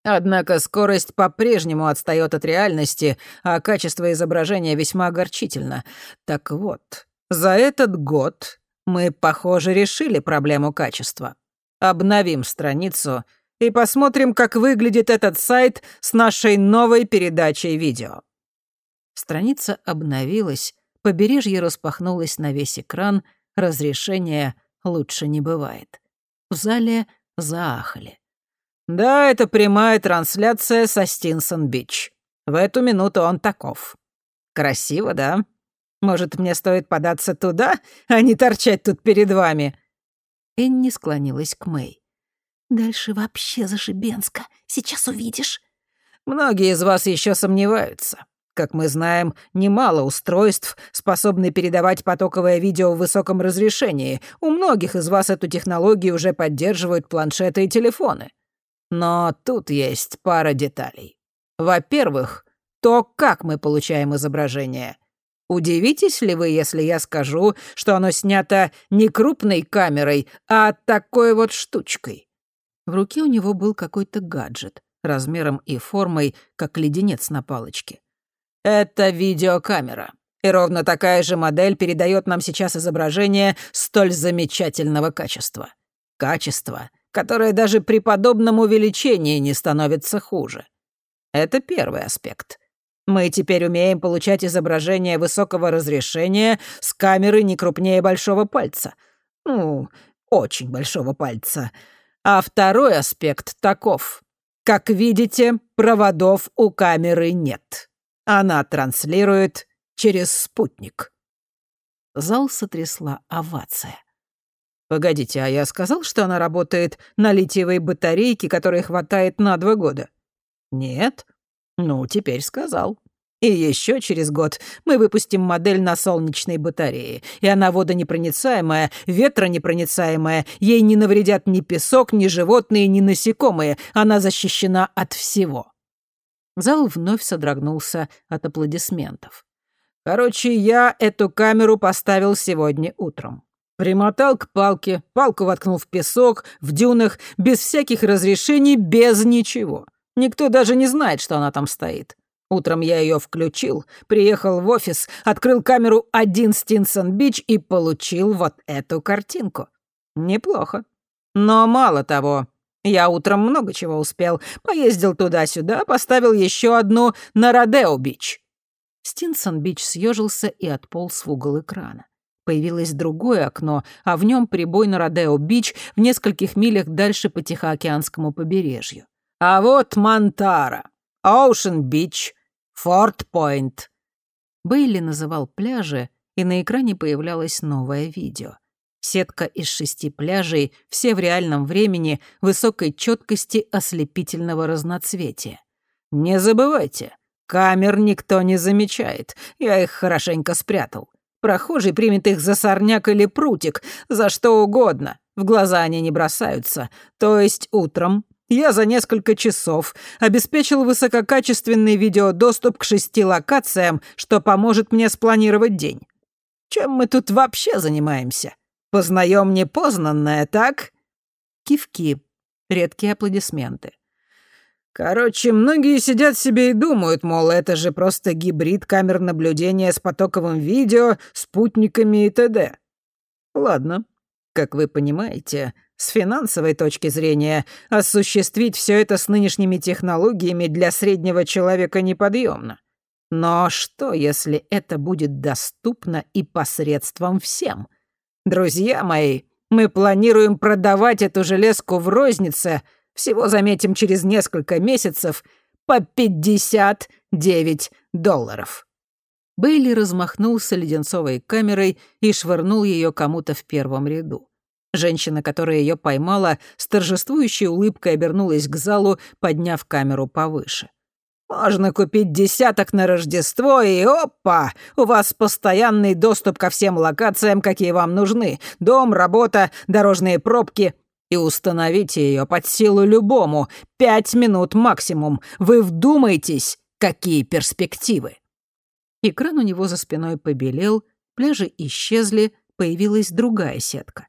Однако скорость по-прежнему отстаёт от реальности, а качество изображения весьма огорчительно. Так вот, за этот год мы, похоже, решили проблему качества. Обновим страницу и посмотрим, как выглядит этот сайт с нашей новой передачей видео. Страница обновилась, побережье распахнулось на весь экран, разрешение лучше не бывает. В зале заахали. Да, это прямая трансляция со Стинсон-Бич. В эту минуту он таков. Красиво, да? Может, мне стоит податься туда, а не торчать тут перед вами?» Энни склонилась к Мэй. «Дальше вообще зашибенско. Сейчас увидишь». «Многие из вас еще сомневаются. Как мы знаем, немало устройств способны передавать потоковое видео в высоком разрешении. У многих из вас эту технологию уже поддерживают планшеты и телефоны. Но тут есть пара деталей. Во-первых, то, как мы получаем изображение. Удивитесь ли вы, если я скажу, что оно снято не крупной камерой, а такой вот штучкой? В руке у него был какой-то гаджет, размером и формой, как леденец на палочке. Это видеокамера. И ровно такая же модель передает нам сейчас изображение столь замечательного качества. Качество, которое даже при подобном увеличении не становится хуже. Это первый аспект. Мы теперь умеем получать изображение высокого разрешения с камеры не крупнее большого пальца. Ну, очень большого пальца. А второй аспект таков. Как видите, проводов у камеры нет. Она транслирует через спутник. Зал сотрясла овация. Погодите, а я сказал, что она работает на литиевой батарейке, которой хватает на два года? Нет? Ну, теперь сказал. И еще через год мы выпустим модель на солнечной батарее, и она водонепроницаемая, ветронепроницаемая, ей не навредят ни песок, ни животные, ни насекомые, она защищена от всего. Зал вновь содрогнулся от аплодисментов. Короче, я эту камеру поставил сегодня утром. Примотал к палке, палку воткнул в песок, в дюнах, без всяких разрешений, без ничего. Никто даже не знает, что она там стоит. Утром я ее включил, приехал в офис, открыл камеру один Стинсон Бич и получил вот эту картинку. Неплохо. Но мало того, я утром много чего успел. Поездил туда-сюда, поставил еще одну на Родео Бич. Стинсон Бич съежился и отполз в угол экрана. Появилось другое окно, а в нем прибой на Родео-Бич в нескольких милях дальше по Тихоокеанскому побережью. А вот Монтара, Оушен-Бич, Форт-Пойнт. Бейли называл пляжи, и на экране появлялось новое видео. Сетка из шести пляжей, все в реальном времени, высокой четкости ослепительного разноцветия. «Не забывайте, камер никто не замечает, я их хорошенько спрятал. Прохожий примет их за сорняк или прутик, за что угодно. В глаза они не бросаются. То есть утром я за несколько часов обеспечил высококачественный видеодоступ к шести локациям, что поможет мне спланировать день. Чем мы тут вообще занимаемся? Познаем непознанное, так? Кивки. Редкие аплодисменты. Короче, многие сидят себе и думают, мол, это же просто гибрид камер наблюдения с потоковым видео, спутниками и т.д. Ладно, как вы понимаете, с финансовой точки зрения осуществить все это с нынешними технологиями для среднего человека неподъемно. Но что, если это будет доступно и посредством всем? Друзья мои, мы планируем продавать эту железку в рознице — всего заметим через несколько месяцев, по 59 долларов». Бейли размахнулся леденцовой камерой и швырнул ее кому-то в первом ряду. Женщина, которая ее поймала, с торжествующей улыбкой обернулась к залу, подняв камеру повыше. Можно купить десяток на Рождество, и опа! У вас постоянный доступ ко всем локациям, какие вам нужны. Дом, работа, дорожные пробки. И установите ее под силу любому. Пять минут максимум. Вы вдумайтесь, какие перспективы!» Экран у него за спиной побелел, пляжи исчезли, появилась другая сетка.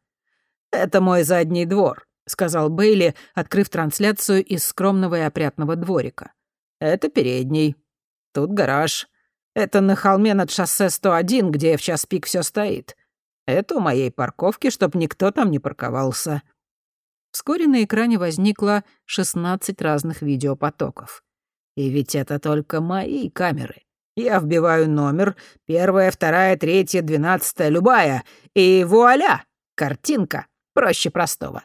«Это мой задний двор», — сказал Бейли, открыв трансляцию из скромного и опрятного дворика. «Это передний. Тут гараж. Это на холме над шоссе 101, где в час пик все стоит. Это у моей парковки, чтоб никто там не парковался». Вскоре на экране возникло 16 разных видеопотоков. И ведь это только мои камеры. Я вбиваю номер, первая, вторая, третья, двенадцатая, любая, и вуаля, картинка, проще простого.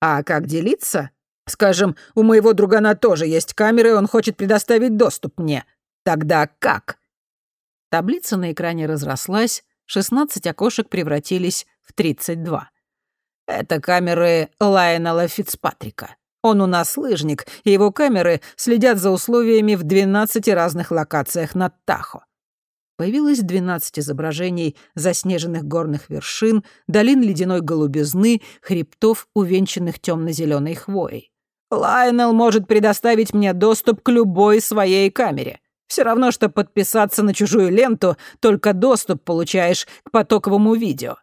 А как делиться? Скажем, у моего другана тоже есть камеры, он хочет предоставить доступ мне. Тогда как? Таблица на экране разрослась, 16 окошек превратились в 32. Это камеры Лайонела Фицпатрика. Он у нас лыжник, и его камеры следят за условиями в 12 разных локациях над Тахо. Появилось 12 изображений заснеженных горных вершин, долин ледяной голубизны, хребтов, увенчанных темно зеленой хвоей. Лайнел может предоставить мне доступ к любой своей камере. Все равно, что подписаться на чужую ленту, только доступ получаешь к потоковому видео.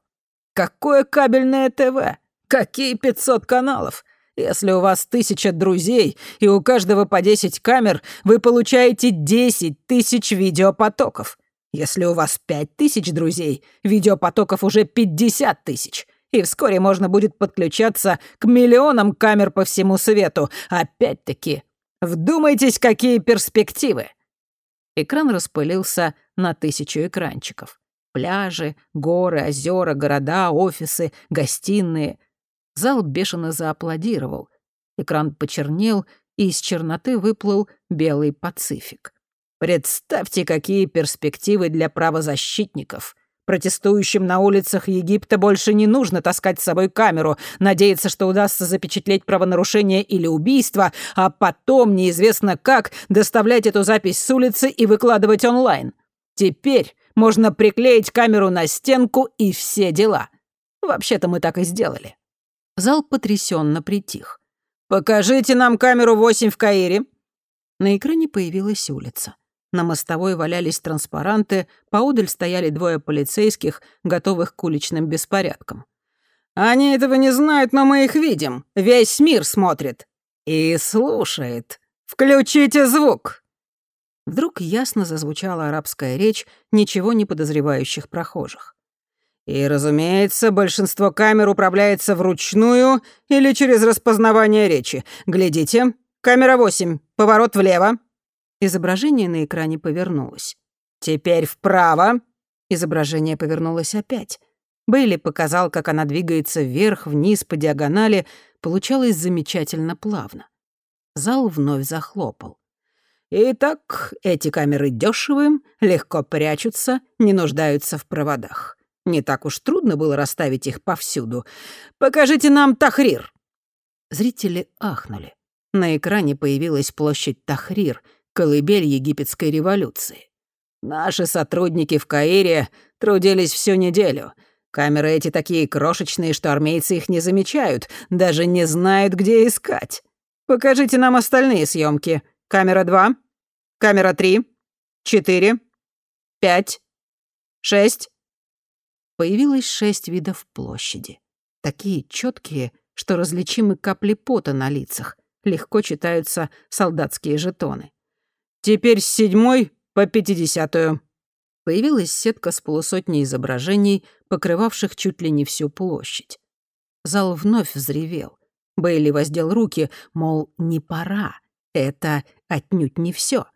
Какое кабельное ТВ? Какие 500 каналов? Если у вас тысяча друзей и у каждого по 10 камер, вы получаете 10 тысяч видеопотоков. Если у вас 5 тысяч друзей, видеопотоков уже 50 тысяч. И вскоре можно будет подключаться к миллионам камер по всему свету. Опять-таки, вдумайтесь, какие перспективы. Экран распылился на тысячу экранчиков. Пляжи, горы, озера, города, офисы, гостиные — Зал бешено зааплодировал. Экран почернел, и из черноты выплыл белый Пацифик. «Представьте, какие перспективы для правозащитников!» Протестующим на улицах Египта больше не нужно таскать с собой камеру, надеяться, что удастся запечатлеть правонарушение или убийство, а потом, неизвестно как, доставлять эту запись с улицы и выкладывать онлайн. Теперь можно приклеить камеру на стенку и все дела. Вообще-то мы так и сделали. Зал потрясенно притих. «Покажите нам камеру 8 в Каире». На экране появилась улица. На мостовой валялись транспаранты, поодаль стояли двое полицейских, готовых к уличным беспорядкам. «Они этого не знают, но мы их видим. Весь мир смотрит. И слушает. Включите звук!» Вдруг ясно зазвучала арабская речь ничего не подозревающих прохожих. И, разумеется, большинство камер управляется вручную или через распознавание речи. Глядите, камера 8, поворот влево. Изображение на экране повернулось. Теперь вправо. Изображение повернулось опять. Бейли показал, как она двигается вверх, вниз, по диагонали. Получалось замечательно плавно. Зал вновь захлопал. Итак, эти камеры дешевые, легко прячутся, не нуждаются в проводах. Не так уж трудно было расставить их повсюду. Покажите нам Тахрир!» Зрители ахнули. На экране появилась площадь Тахрир, колыбель египетской революции. «Наши сотрудники в Каире трудились всю неделю. Камеры эти такие крошечные, что армейцы их не замечают, даже не знают, где искать. Покажите нам остальные съемки. Камера 2, камера 3, 4, 5, 6, Появилось шесть видов площади. Такие четкие, что различимы капли пота на лицах. Легко читаются солдатские жетоны. «Теперь с седьмой по пятидесятую». Появилась сетка с полусотней изображений, покрывавших чуть ли не всю площадь. Зал вновь взревел. Бейли воздел руки, мол, не пора. Это отнюдь не все.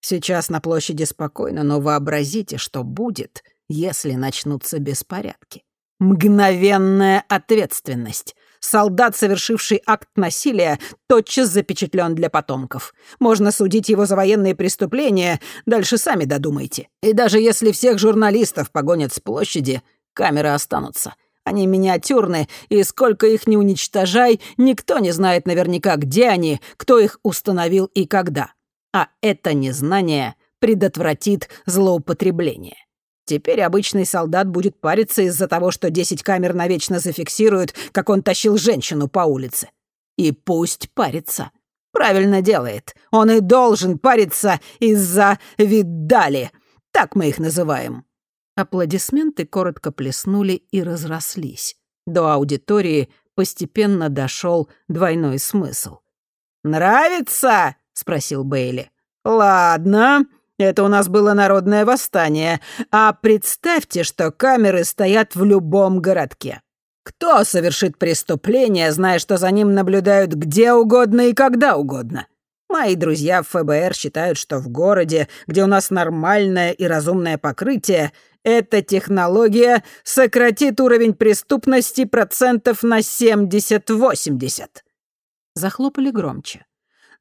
Сейчас на площади спокойно, но вообразите, что будет, если начнутся беспорядки. Мгновенная ответственность. Солдат, совершивший акт насилия, тотчас запечатлен для потомков. Можно судить его за военные преступления, дальше сами додумайте. И даже если всех журналистов погонят с площади, камеры останутся. Они миниатюрны, и сколько их не уничтожай, никто не знает наверняка, где они, кто их установил и когда. А это незнание предотвратит злоупотребление. Теперь обычный солдат будет париться из-за того, что 10 камер навечно зафиксируют, как он тащил женщину по улице. И пусть парится. Правильно делает. Он и должен париться из-за видали. Так мы их называем. Аплодисменты коротко плеснули и разрослись. До аудитории постепенно дошел двойной смысл. «Нравится?» — спросил Бейли. «Ладно, это у нас было народное восстание. А представьте, что камеры стоят в любом городке. Кто совершит преступление, зная, что за ним наблюдают где угодно и когда угодно? Мои друзья в ФБР считают, что в городе, где у нас нормальное и разумное покрытие, эта технология сократит уровень преступности процентов на 70-80. Захлопали громче.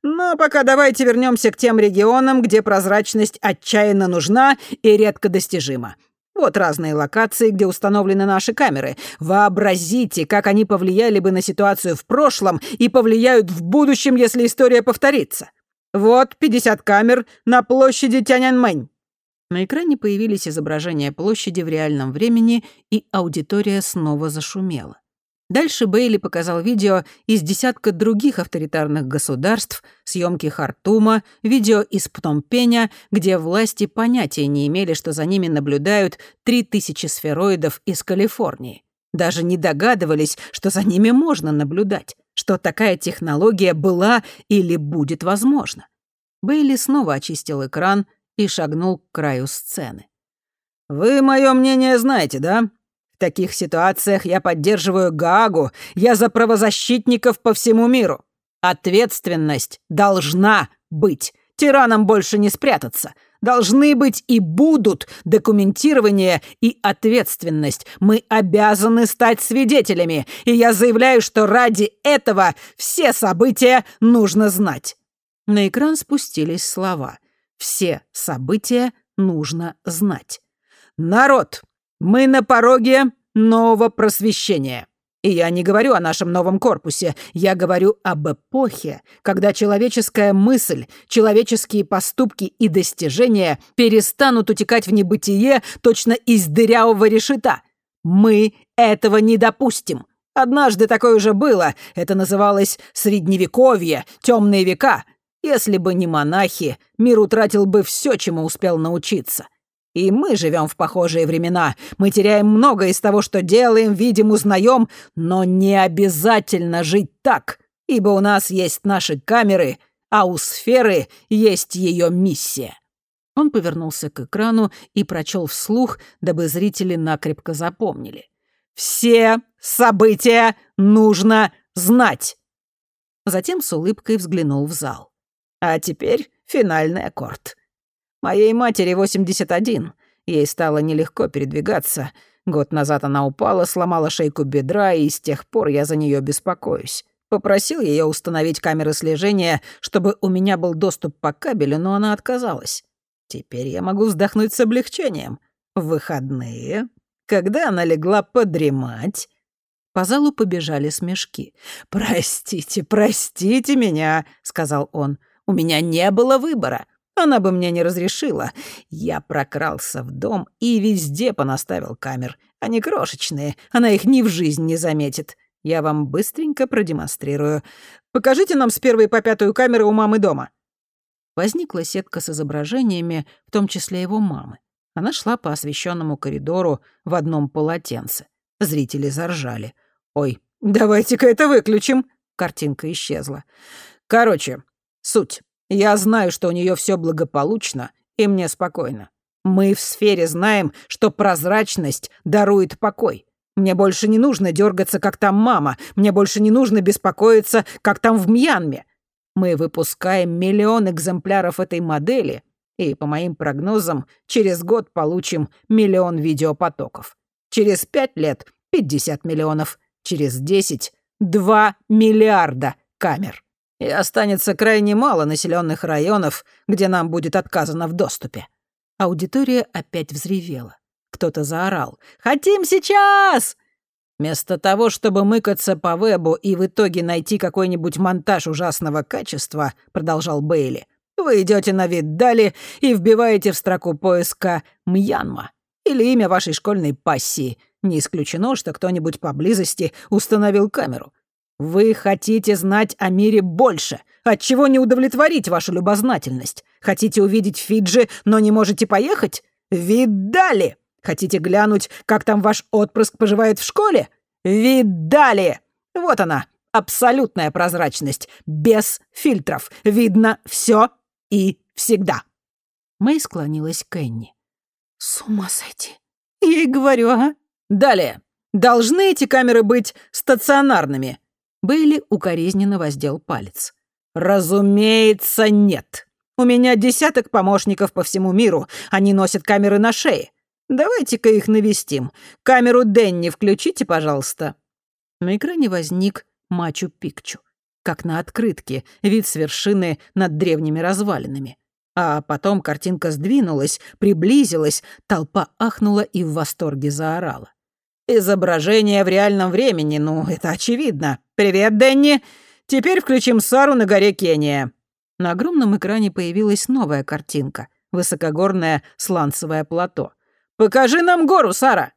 Но пока давайте вернемся к тем регионам, где прозрачность отчаянно нужна и редко достижима. Вот разные локации, где установлены наши камеры. Вообразите, как они повлияли бы на ситуацию в прошлом и повлияют в будущем, если история повторится. Вот 50 камер на площади Тяньаньмэнь. На экране появились изображения площади в реальном времени, и аудитория снова зашумела. Дальше Бейли показал видео из десятка других авторитарных государств, съемки Хартума, видео из Пномпеня, где власти понятия не имели, что за ними наблюдают 3000 сфероидов из Калифорнии. Даже не догадывались, что за ними можно наблюдать, что такая технология была или будет возможна. Бейли снова очистил экран и шагнул к краю сцены. «Вы мое мнение знаете, да? В таких ситуациях я поддерживаю Гаагу, я за правозащитников по всему миру. Ответственность должна быть. Тиранам больше не спрятаться. Должны быть и будут документирование и ответственность. Мы обязаны стать свидетелями, и я заявляю, что ради этого все события нужно знать». На экран спустились слова. «Все события нужно знать». «Народ, мы на пороге нового просвещения. И я не говорю о нашем новом корпусе, я говорю об эпохе, когда человеческая мысль, человеческие поступки и достижения перестанут утекать в небытие точно из дырявого решета. Мы этого не допустим. Однажды такое уже было. Это называлось Средневековье, темные века. Если бы не монахи, мир утратил бы все, чему успел научиться. И мы живем в похожие времена. Мы теряем много из того, что делаем, видим, узнаем, но не обязательно жить так, ибо у нас есть наши камеры, а у сферы есть ее миссия». Он повернулся к экрану и прочел вслух, дабы зрители накрепко запомнили. «Все события нужно знать!» Затем с улыбкой взглянул в зал. «А теперь финальный аккорд. Моей матери 81. Ей стало нелегко передвигаться. Год назад она упала, сломала шейку бедра, и с тех пор я за нее беспокоюсь. Попросил ее установить камеры слежения, чтобы у меня был доступ по кабелю, но она отказалась. Теперь я могу вздохнуть с облегчением. В выходные, когда она легла подремать... По залу побежали смешки. «Простите, простите меня», — сказал он. «У меня не было выбора. Она бы мне не разрешила. Я прокрался в дом и везде понаставил камер. Они крошечные, она их ни в жизнь не заметит. Я вам быстренько продемонстрирую. Покажите нам с первой по пятую камеры у мамы дома». Возникла сетка с изображениями, в том числе его мамы. Она шла по освещенному коридору в одном полотенце. Зрители заржали. «Ой, давайте-ка это выключим!» Картинка исчезла. «Короче, суть. Я знаю, что у нее все благополучно, и мне спокойно. Мы в сфере знаем, что прозрачность дарует покой. Мне больше не нужно дергаться, как там мама. Мне больше не нужно беспокоиться, как там в Мьянме. Мы выпускаем миллион экземпляров этой модели, и, по моим прогнозам, через год получим миллион видеопотоков. Через пять лет — 50 миллионов. Через десять — 2 миллиарда камер и останется крайне мало населенных районов, где нам будет отказано в доступе». Аудитория опять взревела. Кто-то заорал. «Хотим сейчас!» Вместо того, чтобы мыкаться по вебу и в итоге найти какой-нибудь монтаж ужасного качества, продолжал Бейли, вы идете на вид дали и вбиваете в строку поиска «Мьянма» или имя вашей школьной пассии. Не исключено, что кто-нибудь поблизости установил камеру. Вы хотите знать о мире больше. Отчего не удовлетворить вашу любознательность? Хотите увидеть Фиджи, но не можете поехать? Видали! Хотите глянуть, как там ваш отпрыск поживает в школе? Видали! Вот она, абсолютная прозрачность, без фильтров. Видно все и всегда. Мэй склонилась к Энни. «С ума сойти!» «Я и говорю, а?» «Далее. Должны эти камеры быть стационарными?» Бейли укоризненно воздел палец. «Разумеется, нет. У меня десяток помощников по всему миру. Они носят камеры на шее. Давайте-ка их навестим. Камеру Денни включите, пожалуйста». На экране возник Мачу-Пикчу, как на открытке, вид с вершины над древними развалинами. А потом картинка сдвинулась, приблизилась, толпа ахнула и в восторге заорала. «Изображение в реальном времени, ну, это очевидно. Привет, Денни. Теперь включим Сару на горе Кения». На огромном экране появилась новая картинка — высокогорное сланцевое плато. «Покажи нам гору, Сара!»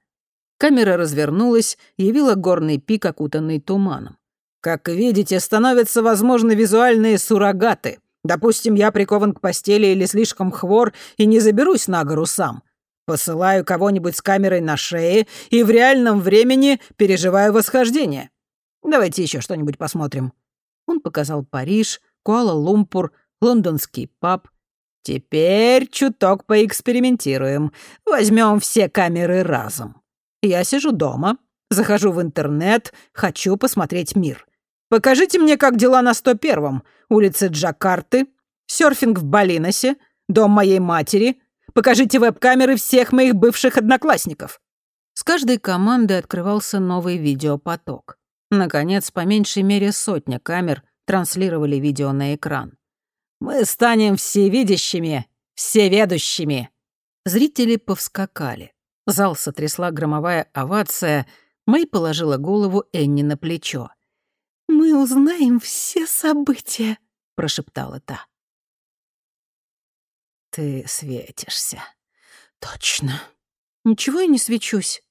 Камера развернулась, явила горный пик, окутанный туманом. «Как видите, становятся возможны визуальные суррогаты. Допустим, я прикован к постели или слишком хвор и не заберусь на гору сам. Посылаю кого-нибудь с камерой на шее и в реальном времени переживаю восхождение. Давайте еще что-нибудь посмотрим». Он показал Париж, Куала-Лумпур, лондонский паб. «Теперь чуток поэкспериментируем. Возьмем все камеры разом. Я сижу дома, захожу в интернет, хочу посмотреть мир. Покажите мне, как дела на 101-м, улице Джакарты, серфинг в Балиносе, дом моей матери. Покажите веб-камеры всех моих бывших одноклассников». С каждой командой открывался новый видеопоток. Наконец, по меньшей мере сотня камер транслировали видео на экран. «Мы станем всевидящими, всеведущими!» Зрители повскакали. Зал сотрясла громовая овация. Мэй положила голову Энни на плечо. «Мы узнаем все события», — прошептала та. «Ты светишься». «Точно. Ничего я не свечусь.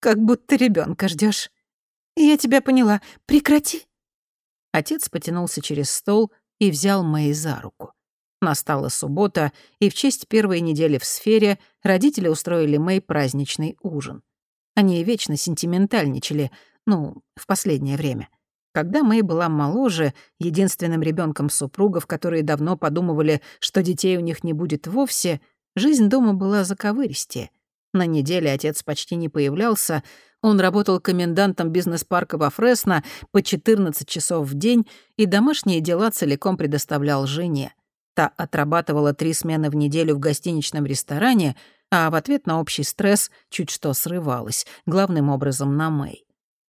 Как будто ребенка ждешь. Я тебя поняла. Прекрати». Отец потянулся через стол и взял Мэй за руку. Настала суббота, и в честь первой недели в сфере родители устроили Мэй праздничный ужин. Они вечно сентиментальничали, ну, в последнее время. Когда Мэй была моложе, единственным ребенком супругов, которые давно подумывали, что детей у них не будет вовсе, жизнь дома была заковыристее. На неделе отец почти не появлялся, он работал комендантом бизнес-парка во Фресно по 14 часов в день и домашние дела целиком предоставлял жене. Та отрабатывала три смены в неделю в гостиничном ресторане, а в ответ на общий стресс чуть что срывалась, главным образом на Мэй.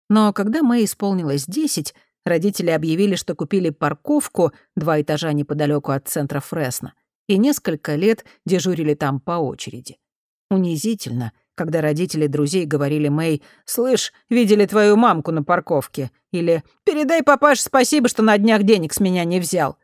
Но когда Мэй исполнилось 10, родители объявили, что купили парковку, два этажа неподалеку от центра Фресно, и несколько лет дежурили там по очереди. Унизительно, когда родители друзей говорили Мэй «Слышь, видели твою мамку на парковке» или «Передай папаш спасибо, что на днях денег с меня не взял».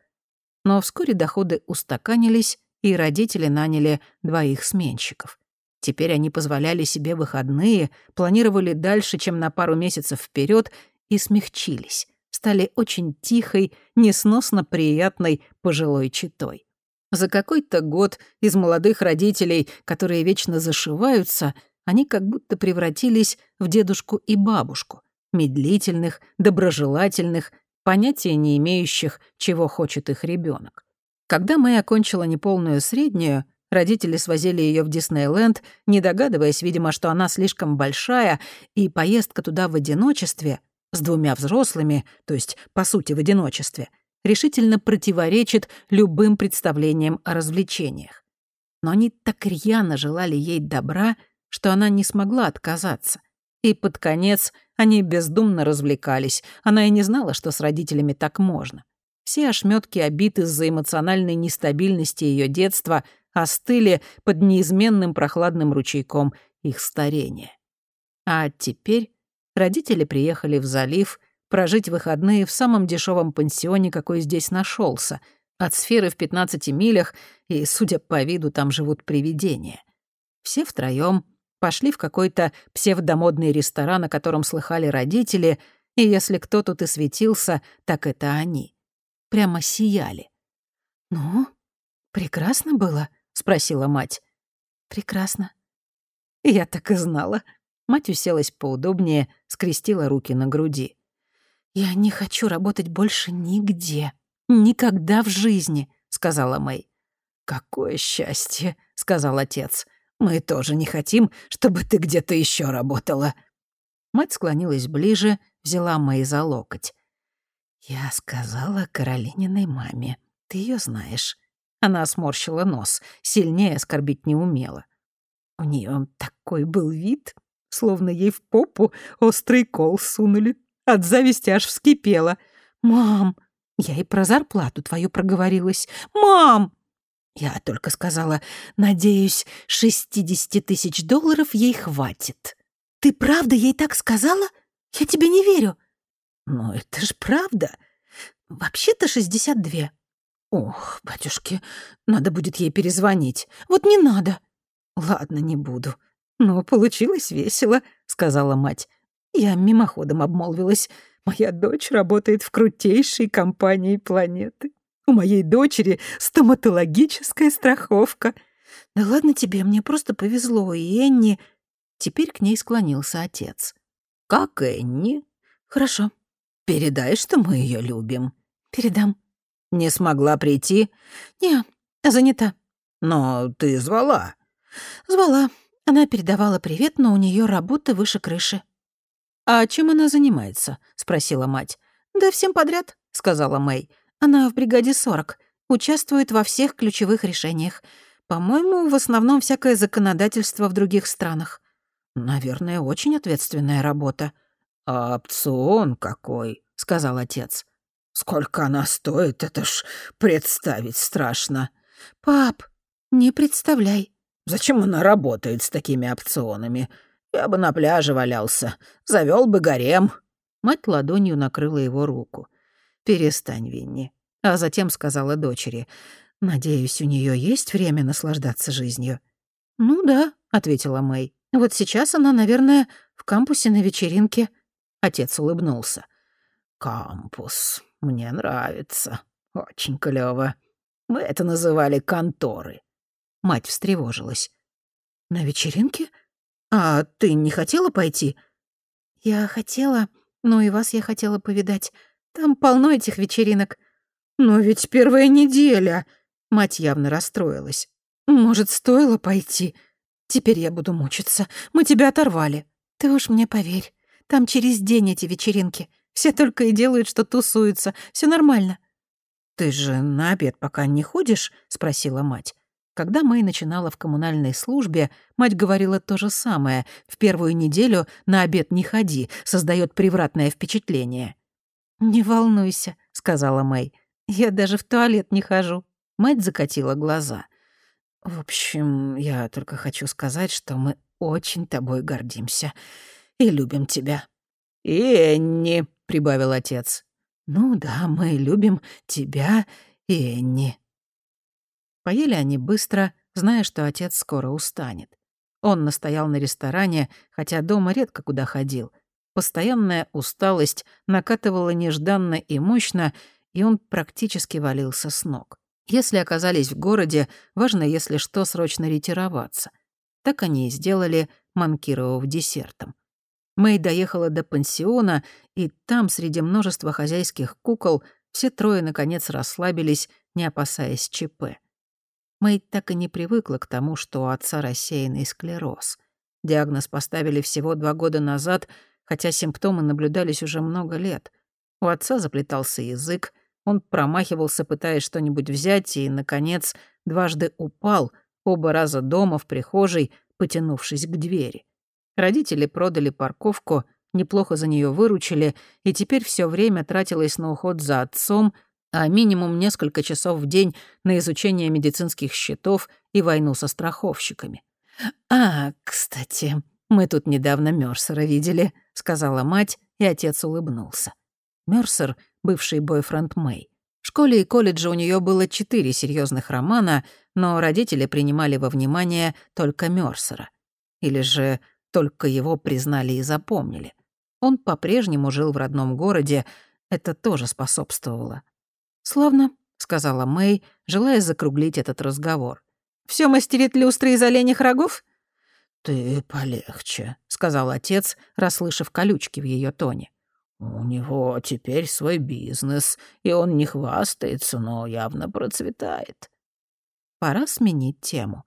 Но вскоре доходы устаканились, и родители наняли двоих сменщиков. Теперь они позволяли себе выходные, планировали дальше, чем на пару месяцев вперед, и смягчились, стали очень тихой, несносно приятной пожилой читой. За какой-то год из молодых родителей, которые вечно зашиваются, они как будто превратились в дедушку и бабушку, медлительных, доброжелательных, понятия не имеющих, чего хочет их ребенок. Когда Мэй окончила неполную среднюю, родители свозили ее в Диснейленд, не догадываясь, видимо, что она слишком большая, и поездка туда в одиночестве, с двумя взрослыми, то есть, по сути, в одиночестве, решительно противоречит любым представлениям о развлечениях. Но они так рьяно желали ей добра, что она не смогла отказаться. И под конец они бездумно развлекались. Она и не знала, что с родителями так можно. Все ошметки обид из-за эмоциональной нестабильности ее детства остыли под неизменным прохладным ручейком их старения. А теперь родители приехали в залив прожить выходные в самом дешевом пансионе, какой здесь нашелся, От сферы в 15 милях, и, судя по виду, там живут привидения. Все втроём пошли в какой-то псевдомодный ресторан, о котором слыхали родители, и если кто тут и светился, так это они. Прямо сияли. «Ну, прекрасно было?» — спросила мать. «Прекрасно». Я так и знала. Мать уселась поудобнее, скрестила руки на груди. «Я не хочу работать больше нигде. Никогда в жизни», — сказала Мэй. «Какое счастье», — сказал отец. Мы тоже не хотим, чтобы ты где-то еще работала». Мать склонилась ближе, взяла Мэй за локоть. «Я сказала Каролининой маме. Ты ее знаешь». Она сморщила нос, сильнее оскорбить не умела. У нее такой был вид, словно ей в попу острый кол сунули. От зависти аж вскипела. «Мам!» Я и про зарплату твою проговорилась. «Мам!» Я только сказала, надеюсь, 60 тысяч долларов ей хватит. Ты правда ей так сказала? Я тебе не верю. Ну, это ж правда. Вообще-то 62. Ох, батюшки, надо будет ей перезвонить. Вот не надо. Ладно, не буду. Ну, получилось весело, сказала мать. Я мимоходом обмолвилась. Моя дочь работает в крутейшей компании планеты. У моей дочери стоматологическая страховка. Да ладно тебе, мне просто повезло, и Энни... Теперь к ней склонился отец. Как Энни? Хорошо. Передай, что мы ее любим. Передам. Не смогла прийти? Не, занята. Но ты звала. Звала. Она передавала привет, но у нее работа выше крыши. «А чем она занимается?» — спросила мать. «Да всем подряд», — сказала Мэй. Она в бригаде 40, участвует во всех ключевых решениях. По-моему, в основном всякое законодательство в других странах. Наверное, очень ответственная работа. А опцион какой, сказал отец. Сколько она стоит, это ж представить страшно. Пап, не представляй. Зачем она работает с такими опционами? Я бы на пляже валялся, завел бы гарем. Мать ладонью накрыла его руку. «Перестань, Винни». А затем сказала дочери. «Надеюсь, у нее есть время наслаждаться жизнью». «Ну да», — ответила Мэй. «Вот сейчас она, наверное, в кампусе на вечеринке». Отец улыбнулся. «Кампус. Мне нравится. Очень клёво. Мы это называли конторы». Мать встревожилась. «На вечеринке? А ты не хотела пойти?» «Я хотела, но и вас я хотела повидать. Там полно этих вечеринок. Но ведь первая неделя. Мать явно расстроилась. Может, стоило пойти? Теперь я буду мучиться. Мы тебя оторвали. Ты уж мне поверь. Там через день эти вечеринки. Все только и делают, что тусуются. Все нормально. Ты же на обед пока не ходишь? спросила мать. Когда Мэй начинала в коммунальной службе, мать говорила то же самое. В первую неделю на обед не ходи, создает превратное впечатление. «Не волнуйся», — сказала Мэй. «Я даже в туалет не хожу». Мать закатила глаза. «В общем, я только хочу сказать, что мы очень тобой гордимся и любим тебя». «И Энни», — прибавил отец. «Ну да, мы любим тебя и Энни». Поели они быстро, зная, что отец скоро устанет. Он настоял на ресторане, хотя дома редко куда ходил — Постоянная усталость накатывала нежданно и мощно, и он практически валился с ног. Если оказались в городе, важно, если что, срочно ретироваться. Так они и сделали, манкировав десертом. Мэй доехала до пансиона, и там, среди множества хозяйских кукол, все трое, наконец, расслабились, не опасаясь ЧП. Мэй так и не привыкла к тому, что у отца рассеянный склероз. Диагноз поставили всего два года назад, хотя симптомы наблюдались уже много лет. У отца заплетался язык, он промахивался, пытаясь что-нибудь взять, и, наконец, дважды упал, оба раза дома, в прихожей, потянувшись к двери. Родители продали парковку, неплохо за нее выручили, и теперь все время тратилось на уход за отцом, а минимум несколько часов в день на изучение медицинских счетов и войну со страховщиками. «А, кстати, мы тут недавно Мёрсера видели», — сказала мать, и отец улыбнулся. Мёрсер — бывший бойфренд Мэй. В школе и колледже у нее было четыре серьезных романа, но родители принимали во внимание только Мёрсера. Или же только его признали и запомнили. Он по-прежнему жил в родном городе, это тоже способствовало. «Славно», — сказала Мэй, желая закруглить этот разговор. Все мастерит люстры из оленях рогов?» «Ты полегче», — сказал отец, расслышав колючки в ее тоне. «У него теперь свой бизнес, и он не хвастается, но явно процветает». Пора сменить тему.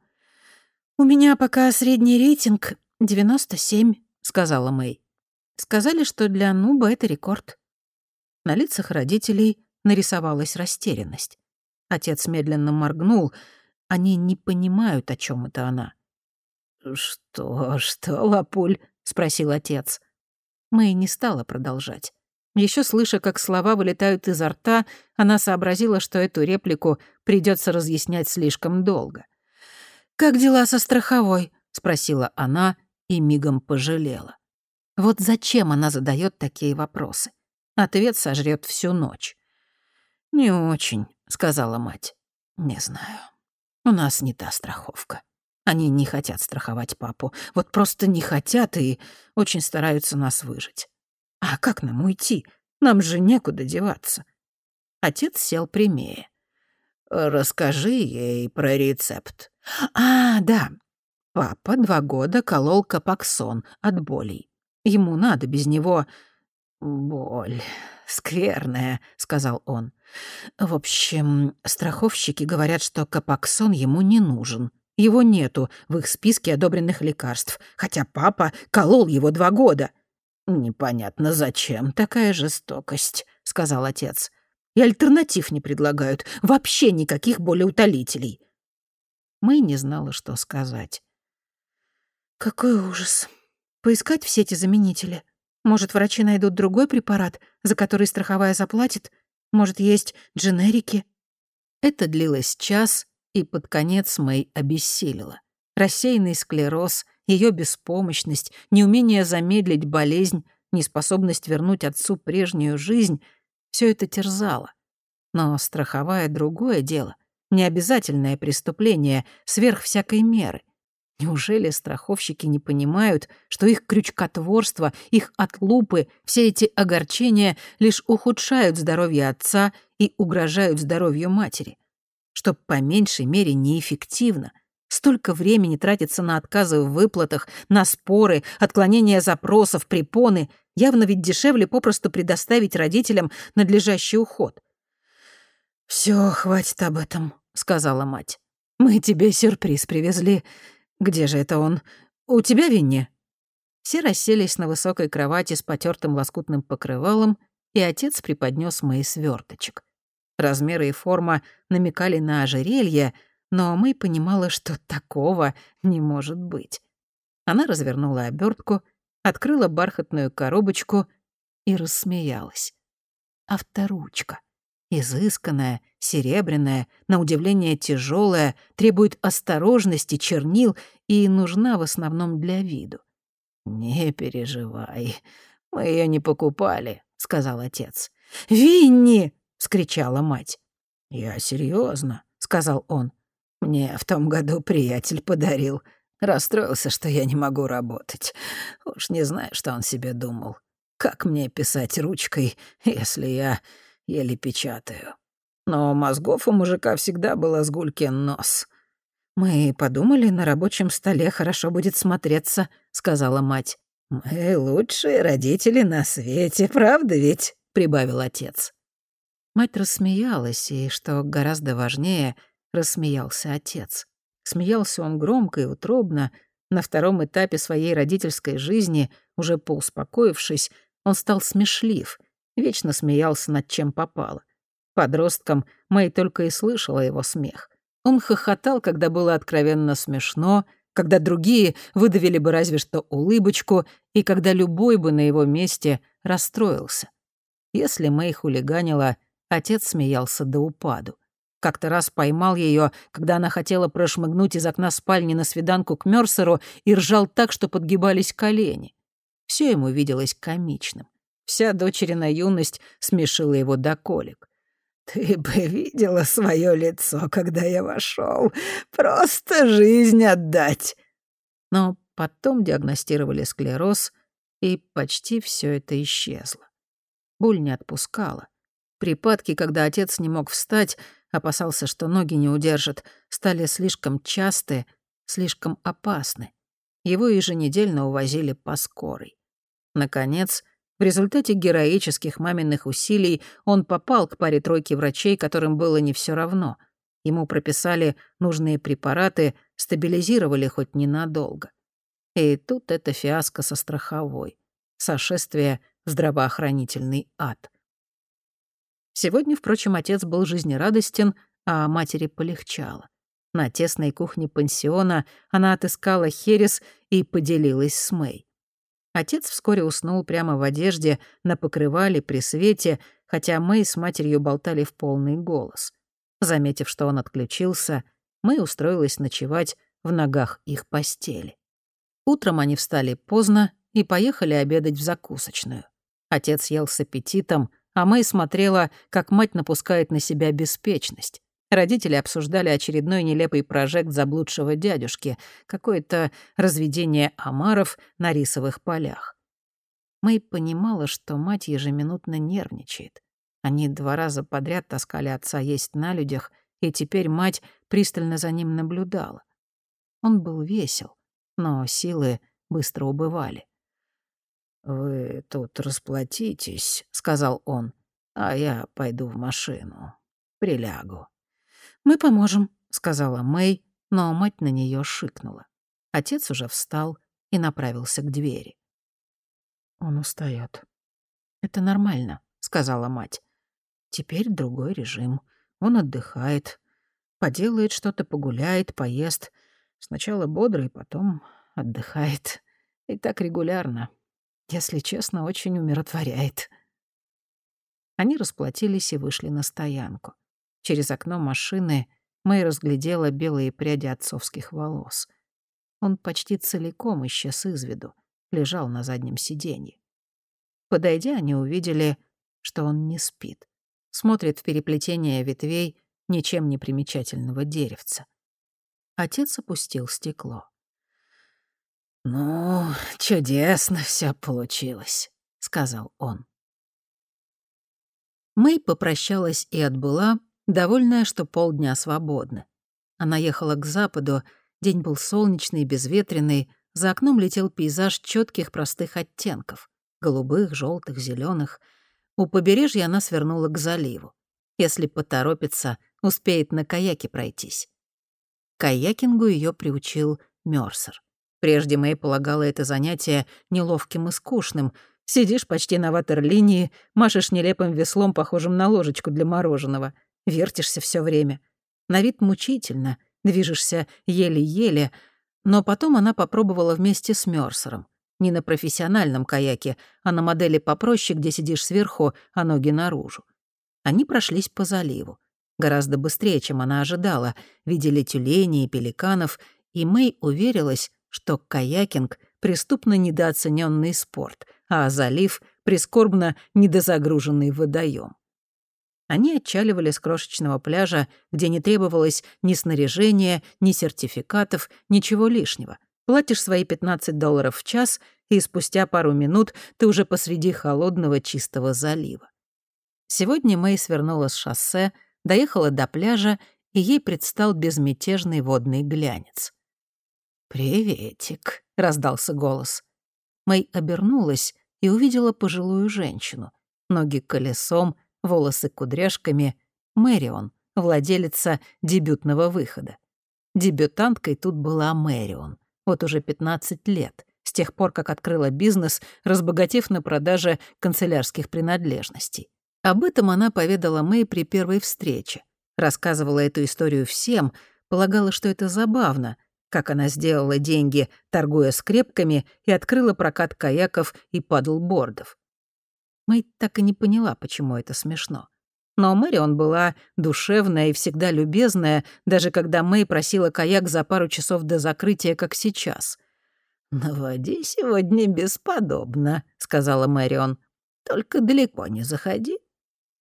«У меня пока средний рейтинг 97», — сказала Мэй. «Сказали, что для Нуба это рекорд». На лицах родителей нарисовалась растерянность. Отец медленно моргнул. Они не понимают, о чем это она. «Что, что, Лапуль?» — спросил отец. Мэй не стала продолжать. Еще слыша, как слова вылетают изо рта, она сообразила, что эту реплику придется разъяснять слишком долго. «Как дела со страховой?» — спросила она и мигом пожалела. Вот зачем она задает такие вопросы? Ответ сожрет всю ночь. «Не очень», — сказала мать. «Не знаю. У нас не та страховка. Они не хотят страховать папу. Вот просто не хотят и очень стараются нас выжить. А как нам уйти? Нам же некуда деваться». Отец сел прямее. «Расскажи ей про рецепт». «А, да. Папа два года колол капаксон от болей. Ему надо без него...» «Боль скверная», — сказал он. «В общем, страховщики говорят, что капаксон ему не нужен. Его нету в их списке одобренных лекарств, хотя папа колол его два года». «Непонятно, зачем такая жестокость», — сказал отец. «И альтернатив не предлагают, вообще никаких болеутолителей». Мэй не знала, что сказать. «Какой ужас. Поискать все эти заменители. Может, врачи найдут другой препарат, за который страховая заплатит? Может, есть дженерики?» Это длилось час, и под конец Мэй обессилила. Рассеянный склероз, ее беспомощность, неумение замедлить болезнь, неспособность вернуть отцу прежнюю жизнь — все это терзало. Но страховая — другое дело, необязательное преступление, сверх всякой меры. Неужели страховщики не понимают, что их крючкотворство, их отлупы, все эти огорчения лишь ухудшают здоровье отца и угрожают здоровью матери? Что по меньшей мере неэффективно. Столько времени тратится на отказы в выплатах, на споры, отклонение запросов, препоны. Явно ведь дешевле попросту предоставить родителям надлежащий уход. «Всё, хватит об этом», — сказала мать. «Мы тебе сюрприз привезли. «Где же это он? У тебя, Винни?» Все расселись на высокой кровати с потертым лоскутным покрывалом, и отец преподнес Мэй сверточек. Размеры и форма намекали на ожерелье, но Мэй понимала, что такого не может быть. Она развернула обертку, открыла бархатную коробочку и рассмеялась. Авторучка. Изысканная, серебряная, на удивление тяжелая, требует осторожности, чернил и нужна в основном для виду. «Не переживай, мы ее не покупали», — сказал отец. «Винни!» — скричала мать. «Я серьезно, сказал он. «Мне в том году приятель подарил. Расстроился, что я не могу работать. Уж не знаю, что он себе думал. Как мне писать ручкой, если я еле печатаю. Но мозгов у мужика всегда был сгулькин нос. «Мы подумали, на рабочем столе хорошо будет смотреться», — сказала мать. «Мы лучшие родители на свете, правда ведь?» — прибавил отец. Мать рассмеялась, и, что гораздо важнее, рассмеялся отец. Смеялся он громко и утробно. На втором этапе своей родительской жизни, уже поуспокоившись, он стал смешлив — Вечно смеялся над чем попало. Подростком Мэй только и слышала его смех. Он хохотал, когда было откровенно смешно, когда другие выдавили бы разве что улыбочку, и когда любой бы на его месте расстроился. Если Мэй хулиганила, отец смеялся до упаду. Как-то раз поймал ее, когда она хотела прошмыгнуть из окна спальни на свиданку к Мёрсеру и ржал так, что подгибались колени. Все ему виделось комичным. Вся дочерина юность смешила его до колик. Ты бы видела свое лицо, когда я вошел. Просто жизнь отдать. Но потом диагностировали склероз, и почти все это исчезло. Боль не отпускала. Припадки, когда отец не мог встать, опасался, что ноги не удержат, стали слишком часты, слишком опасны. Его еженедельно увозили по скорой. Наконец, в результате героических маминых усилий он попал к паре тройки врачей, которым было не все равно. Ему прописали нужные препараты, стабилизировали хоть ненадолго. И тут это фиаско со страховой. Сошествие в здравоохранительный ад. Сегодня, впрочем, отец был жизнерадостен, а матери полегчало. На тесной кухне пансиона она отыскала херес и поделилась с Мэй. Отец вскоре уснул прямо в одежде, на покрывале, при свете, хотя Мэй с матерью болтали в полный голос. Заметив, что он отключился, Мэй устроилась ночевать в ногах их постели. Утром они встали поздно и поехали обедать в закусочную. Отец ел с аппетитом, а Мэй смотрела, как мать напускает на себя беспечность. Родители обсуждали очередной нелепый прожект заблудшего дядюшки, какое-то разведение омаров на рисовых полях. Мэй понимала, что мать ежеминутно нервничает. Они два раза подряд таскали отца есть на людях, и теперь мать пристально за ним наблюдала. Он был весел, но силы быстро убывали. «Вы тут расплатитесь», — сказал он, — «а я пойду в машину, прилягу». «Мы поможем», — сказала Мэй, но мать на нее шикнула. Отец уже встал и направился к двери. «Он устает. «Это нормально», — сказала мать. «Теперь другой режим. Он отдыхает. Поделает что-то, погуляет, поест. Сначала бодрый, потом отдыхает. И так регулярно. Если честно, очень умиротворяет». Они расплатились и вышли на стоянку. Через окно машины Мэй разглядела белые пряди отцовских волос. Он почти целиком исчез из виду, лежал на заднем сиденье. Подойдя, они увидели, что он не спит. Смотрит в переплетение ветвей ничем не примечательного деревца. Отец опустил стекло. «Ну, чудесно все получилось», — сказал он. Мэй попрощалась и отбыла, довольная, что полдня свободны. Она ехала к западу, день был солнечный, безветренный, за окном летел пейзаж четких простых оттенков — голубых, желтых, зеленых. У побережья она свернула к заливу. Если поторопится, успеет на каяке пройтись. Каякингу ее приучил Мёрсер. Прежде Мэй полагала это занятие неловким и скучным. Сидишь почти на ватерлинии, машешь нелепым веслом, похожим на ложечку для мороженого — Вертишься все время. На вид мучительно, движешься еле-еле, но потом она попробовала вместе с Мёрсером. Не на профессиональном каяке, а на модели попроще, где сидишь сверху, а ноги наружу. Они прошлись по заливу. Гораздо быстрее, чем она ожидала. Видели тюленей и пеликанов, и Мэй уверилась, что каякинг — преступно недооцененный спорт, а залив — прискорбно недозагруженный водоем. Они отчаливали с крошечного пляжа, где не требовалось ни снаряжения, ни сертификатов, ничего лишнего. Платишь свои 15 долларов в час, и спустя пару минут ты уже посреди холодного чистого залива. Сегодня Мэй свернула с шоссе, доехала до пляжа, и ей предстал безмятежный водный глянец. «Приветик», — раздался голос. Мэй обернулась и увидела пожилую женщину. Ноги колесом, волосы кудряшками, Мэрион, владелица дебютного выхода. Дебютанткой тут была Мэрион. Вот уже 15 лет, с тех пор, как открыла бизнес, разбогатев на продаже канцелярских принадлежностей. Об этом она поведала Мэй при первой встрече. Рассказывала эту историю всем, полагала, что это забавно, как она сделала деньги, торгуя скрепками, и открыла прокат каяков и падлбордов. Мэй так и не поняла, почему это смешно. Но Мэрион была душевная и всегда любезная, даже когда Мэй просила каяк за пару часов до закрытия, как сейчас. «На воде сегодня бесподобно», — сказала Мэрион. «Только далеко не заходи».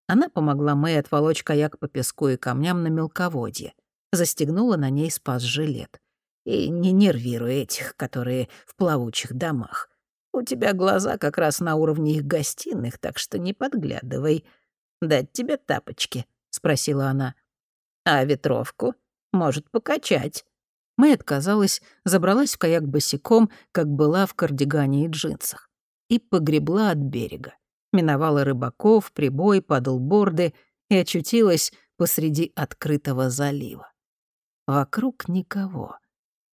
Она помогла Мэй отволочь каяк по песку и камням на мелководье. Застегнула на ней спас-жилет. «И не нервируй этих, которые в плавучих домах. У тебя глаза как раз на уровне их гостиных, так что не подглядывай. Дать тебе тапочки?» — спросила она. «А ветровку? Может покачать». Мэй отказалась, забралась в каяк босиком, как была в кардигане и джинсах, и погребла от берега. Миновала рыбаков, прибой, падлборды и очутилась посреди открытого залива. Вокруг никого.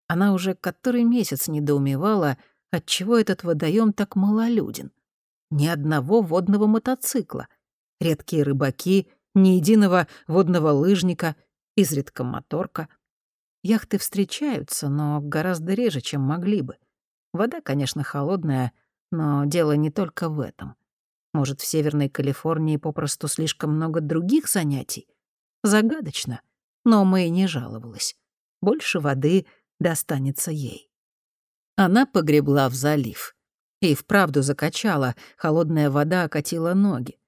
Она уже который месяц недоумевала, отчего этот водоем так малолюден. Ни одного водного мотоцикла. Редкие рыбаки, ни единого водного лыжника, изредка моторка — Яхты встречаются, но гораздо реже, чем могли бы. Вода, конечно, холодная, но дело не только в этом. Может, в Северной Калифорнии попросту слишком много других занятий? Загадочно, но Мэй не жаловалась. Больше воды достанется ей. Она погребла в залив. И вправду закачала, холодная вода окатила ноги.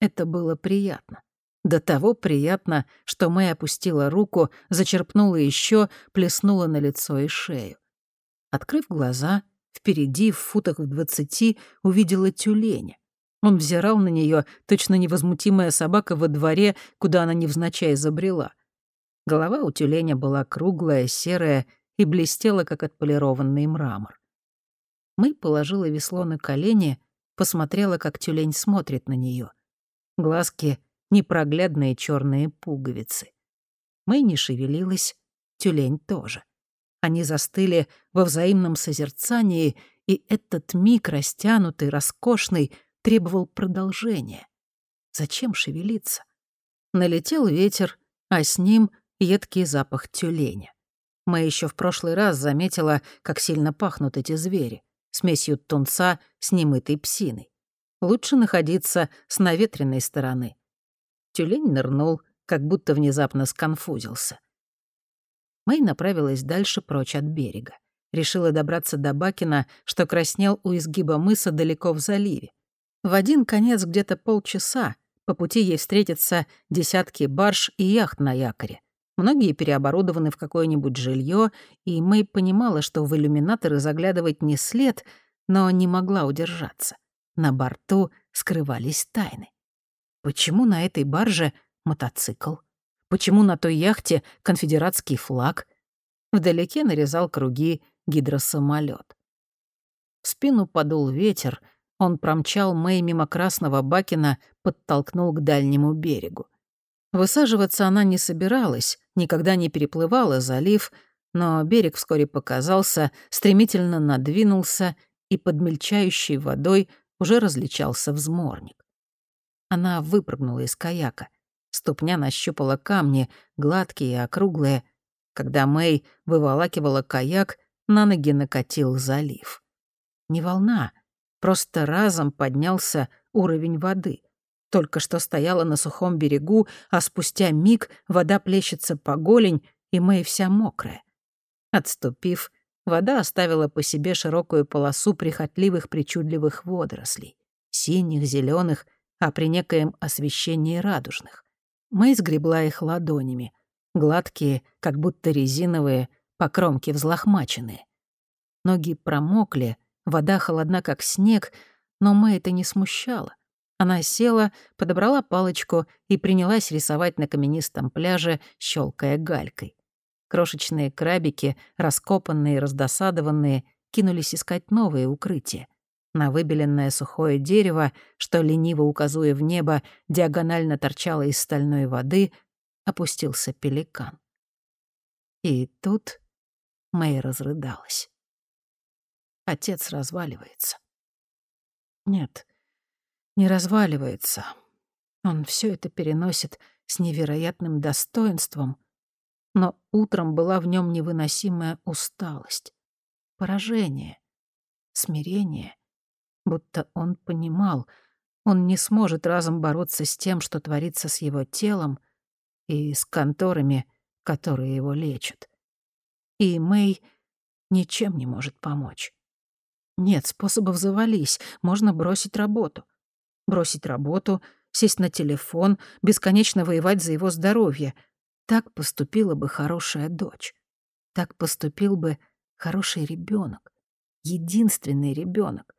Это было приятно. До того приятно, что Мэй опустила руку, зачерпнула еще, плеснула на лицо и шею. Открыв глаза, впереди, в футах в двадцати, увидела тюленя. Он взирал на нее, точно невозмутимая собака во дворе, куда она невзначай забрела. Голова у тюленя была круглая, серая и блестела, как отполированный мрамор. Мэй положила весло на колени, посмотрела, как тюлень смотрит на нее. Глазки непроглядные черные пуговицы. Мэй не шевелилась, тюлень тоже. Они застыли во взаимном созерцании, и этот миг, растянутый, роскошный, требовал продолжения. Зачем шевелиться? Налетел ветер, а с ним едкий запах тюленя. Мэй еще в прошлый раз заметила, как сильно пахнут эти звери, смесью тунца с немытой псиной. Лучше находиться с наветренной стороны. Тюлень нырнул, как будто внезапно сконфузился. Мэй направилась дальше прочь от берега. Решила добраться до Бакина, что краснел у изгиба мыса далеко в заливе. В один конец где-то полчаса. По пути ей встретятся десятки барж и яхт на якоре. Многие переоборудованы в какое-нибудь жилье, и Мэй понимала, что в иллюминаторы заглядывать не след, но не могла удержаться. На борту скрывались тайны. Почему на этой барже мотоцикл? Почему на той яхте конфедератский флаг? Вдалеке нарезал круги гидросамолет. В спину подул ветер, он промчал Мэй мимо красного бакина, подтолкнул к дальнему берегу. Высаживаться она не собиралась, никогда не переплывала залив, но берег вскоре показался, стремительно надвинулся, и под мельчающей водой уже различался взморник. Она выпрыгнула из каяка. Ступня нащупала камни, гладкие и округлые. Когда Мэй выволакивала каяк, на ноги накатил залив. Не волна, просто разом поднялся уровень воды. Только что стояла на сухом берегу, а спустя миг вода плещется по голень, и Мэй вся мокрая. Отступив, вода оставила по себе широкую полосу прихотливых причудливых водорослей. Синих, зеленых а при некоем освещении радужных. Мы сгребла их ладонями, гладкие, как будто резиновые, по кромке взлохмаченные. Ноги промокли, вода холодна, как снег, но мы это не смущало. Она села, подобрала палочку и принялась рисовать на каменистом пляже, щелкая галькой. Крошечные крабики, раскопанные и раздосадованные, кинулись искать новые укрытия. На выбеленное сухое дерево, что, лениво указуя в небо, диагонально торчало из стальной воды, опустился пеликан. И тут Мэй разрыдалась. Отец разваливается. Нет, не разваливается. Он все это переносит с невероятным достоинством, но утром была в нем невыносимая усталость, поражение, смирение будто он понимал, он не сможет разом бороться с тем, что творится с его телом и с конторами, которые его лечат. И Мэй ничем не может помочь. Нет способов завались, можно бросить работу. Бросить работу сесть на телефон, бесконечно воевать за его здоровье. Так поступила бы хорошая дочь. Так поступил бы хороший ребенок, единственный ребенок.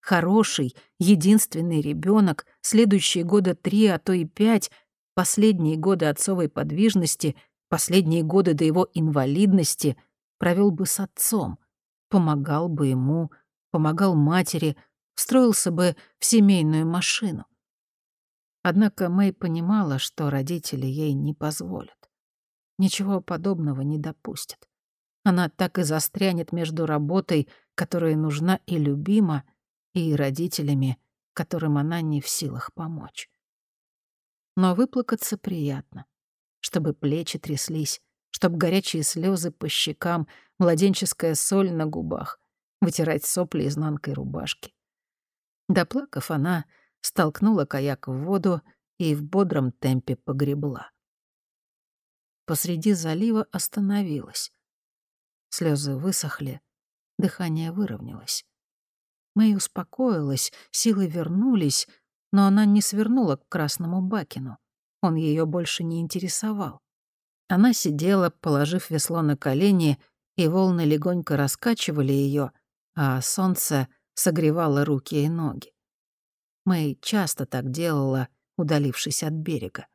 Хороший, единственный ребенок, следующие года три, а то и пять, последние годы отцовой подвижности, последние годы до его инвалидности провел бы с отцом, помогал бы ему, помогал матери, встроился бы в семейную машину. Однако Мэй понимала, что родители ей не позволят. Ничего подобного не допустят. Она так и застрянет между работой, которая нужна и любима, и родителями, которым она не в силах помочь. Но выплакаться приятно, чтобы плечи тряслись, чтобы горячие слезы по щекам, младенческая соль на губах, вытирать сопли изнанкой рубашки. Доплакав, она столкнула каяк в воду и в бодром темпе погребла. Посреди залива остановилась. Слезы высохли, дыхание выровнялось. Мэй успокоилась, силы вернулись, но она не свернула к красному Бакину. Он ее больше не интересовал. Она сидела, положив весло на колени, и волны легонько раскачивали ее, а солнце согревало руки и ноги. Мэй часто так делала, удалившись от берега.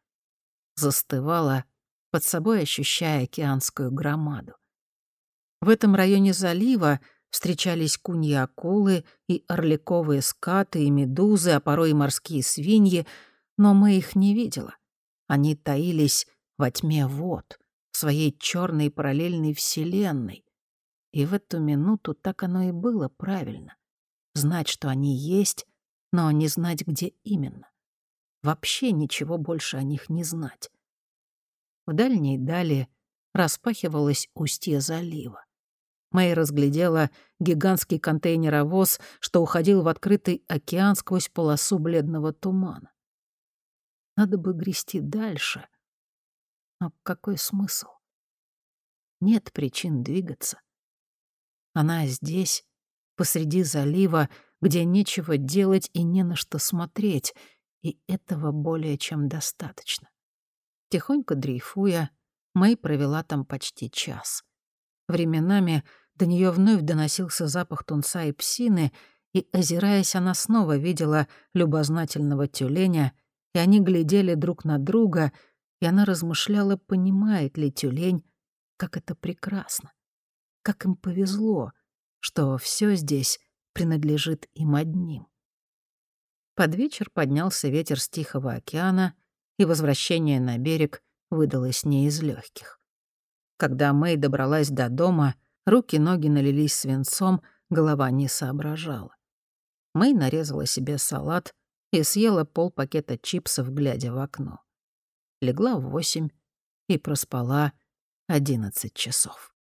Застывала, под собой ощущая океанскую громаду. В этом районе залива встречались куньи-акулы и орликовые скаты, и медузы, а порой и морские свиньи, но мы их не видела. Они таились во тьме вод, в своей черной параллельной вселенной. И в эту минуту так оно и было правильно. Знать, что они есть, но не знать, где именно. Вообще ничего больше о них не знать. В дальней дали распахивалось устье залива. Мэй разглядела гигантский контейнеровоз, что уходил в открытый океан сквозь полосу бледного тумана. Надо бы грести дальше. Но какой смысл? Нет причин двигаться. Она здесь, посреди залива, где нечего делать и не на что смотреть, и этого более чем достаточно. Тихонько дрейфуя, Мэй провела там почти час. Временами до нее вновь доносился запах тунца и псины, и, озираясь, она снова видела любознательного тюленя, и они глядели друг на друга, и она размышляла, понимает ли тюлень, как это прекрасно, как им повезло, что все здесь принадлежит им одним. Под вечер поднялся ветер с Тихого океана, и возвращение на берег выдалось не из легких. Когда Мэй добралась до дома — Руки-ноги налились свинцом, голова не соображала. Мэй нарезала себе салат и съела полпакета чипсов, глядя в окно. Легла в восемь и проспала одиннадцать часов.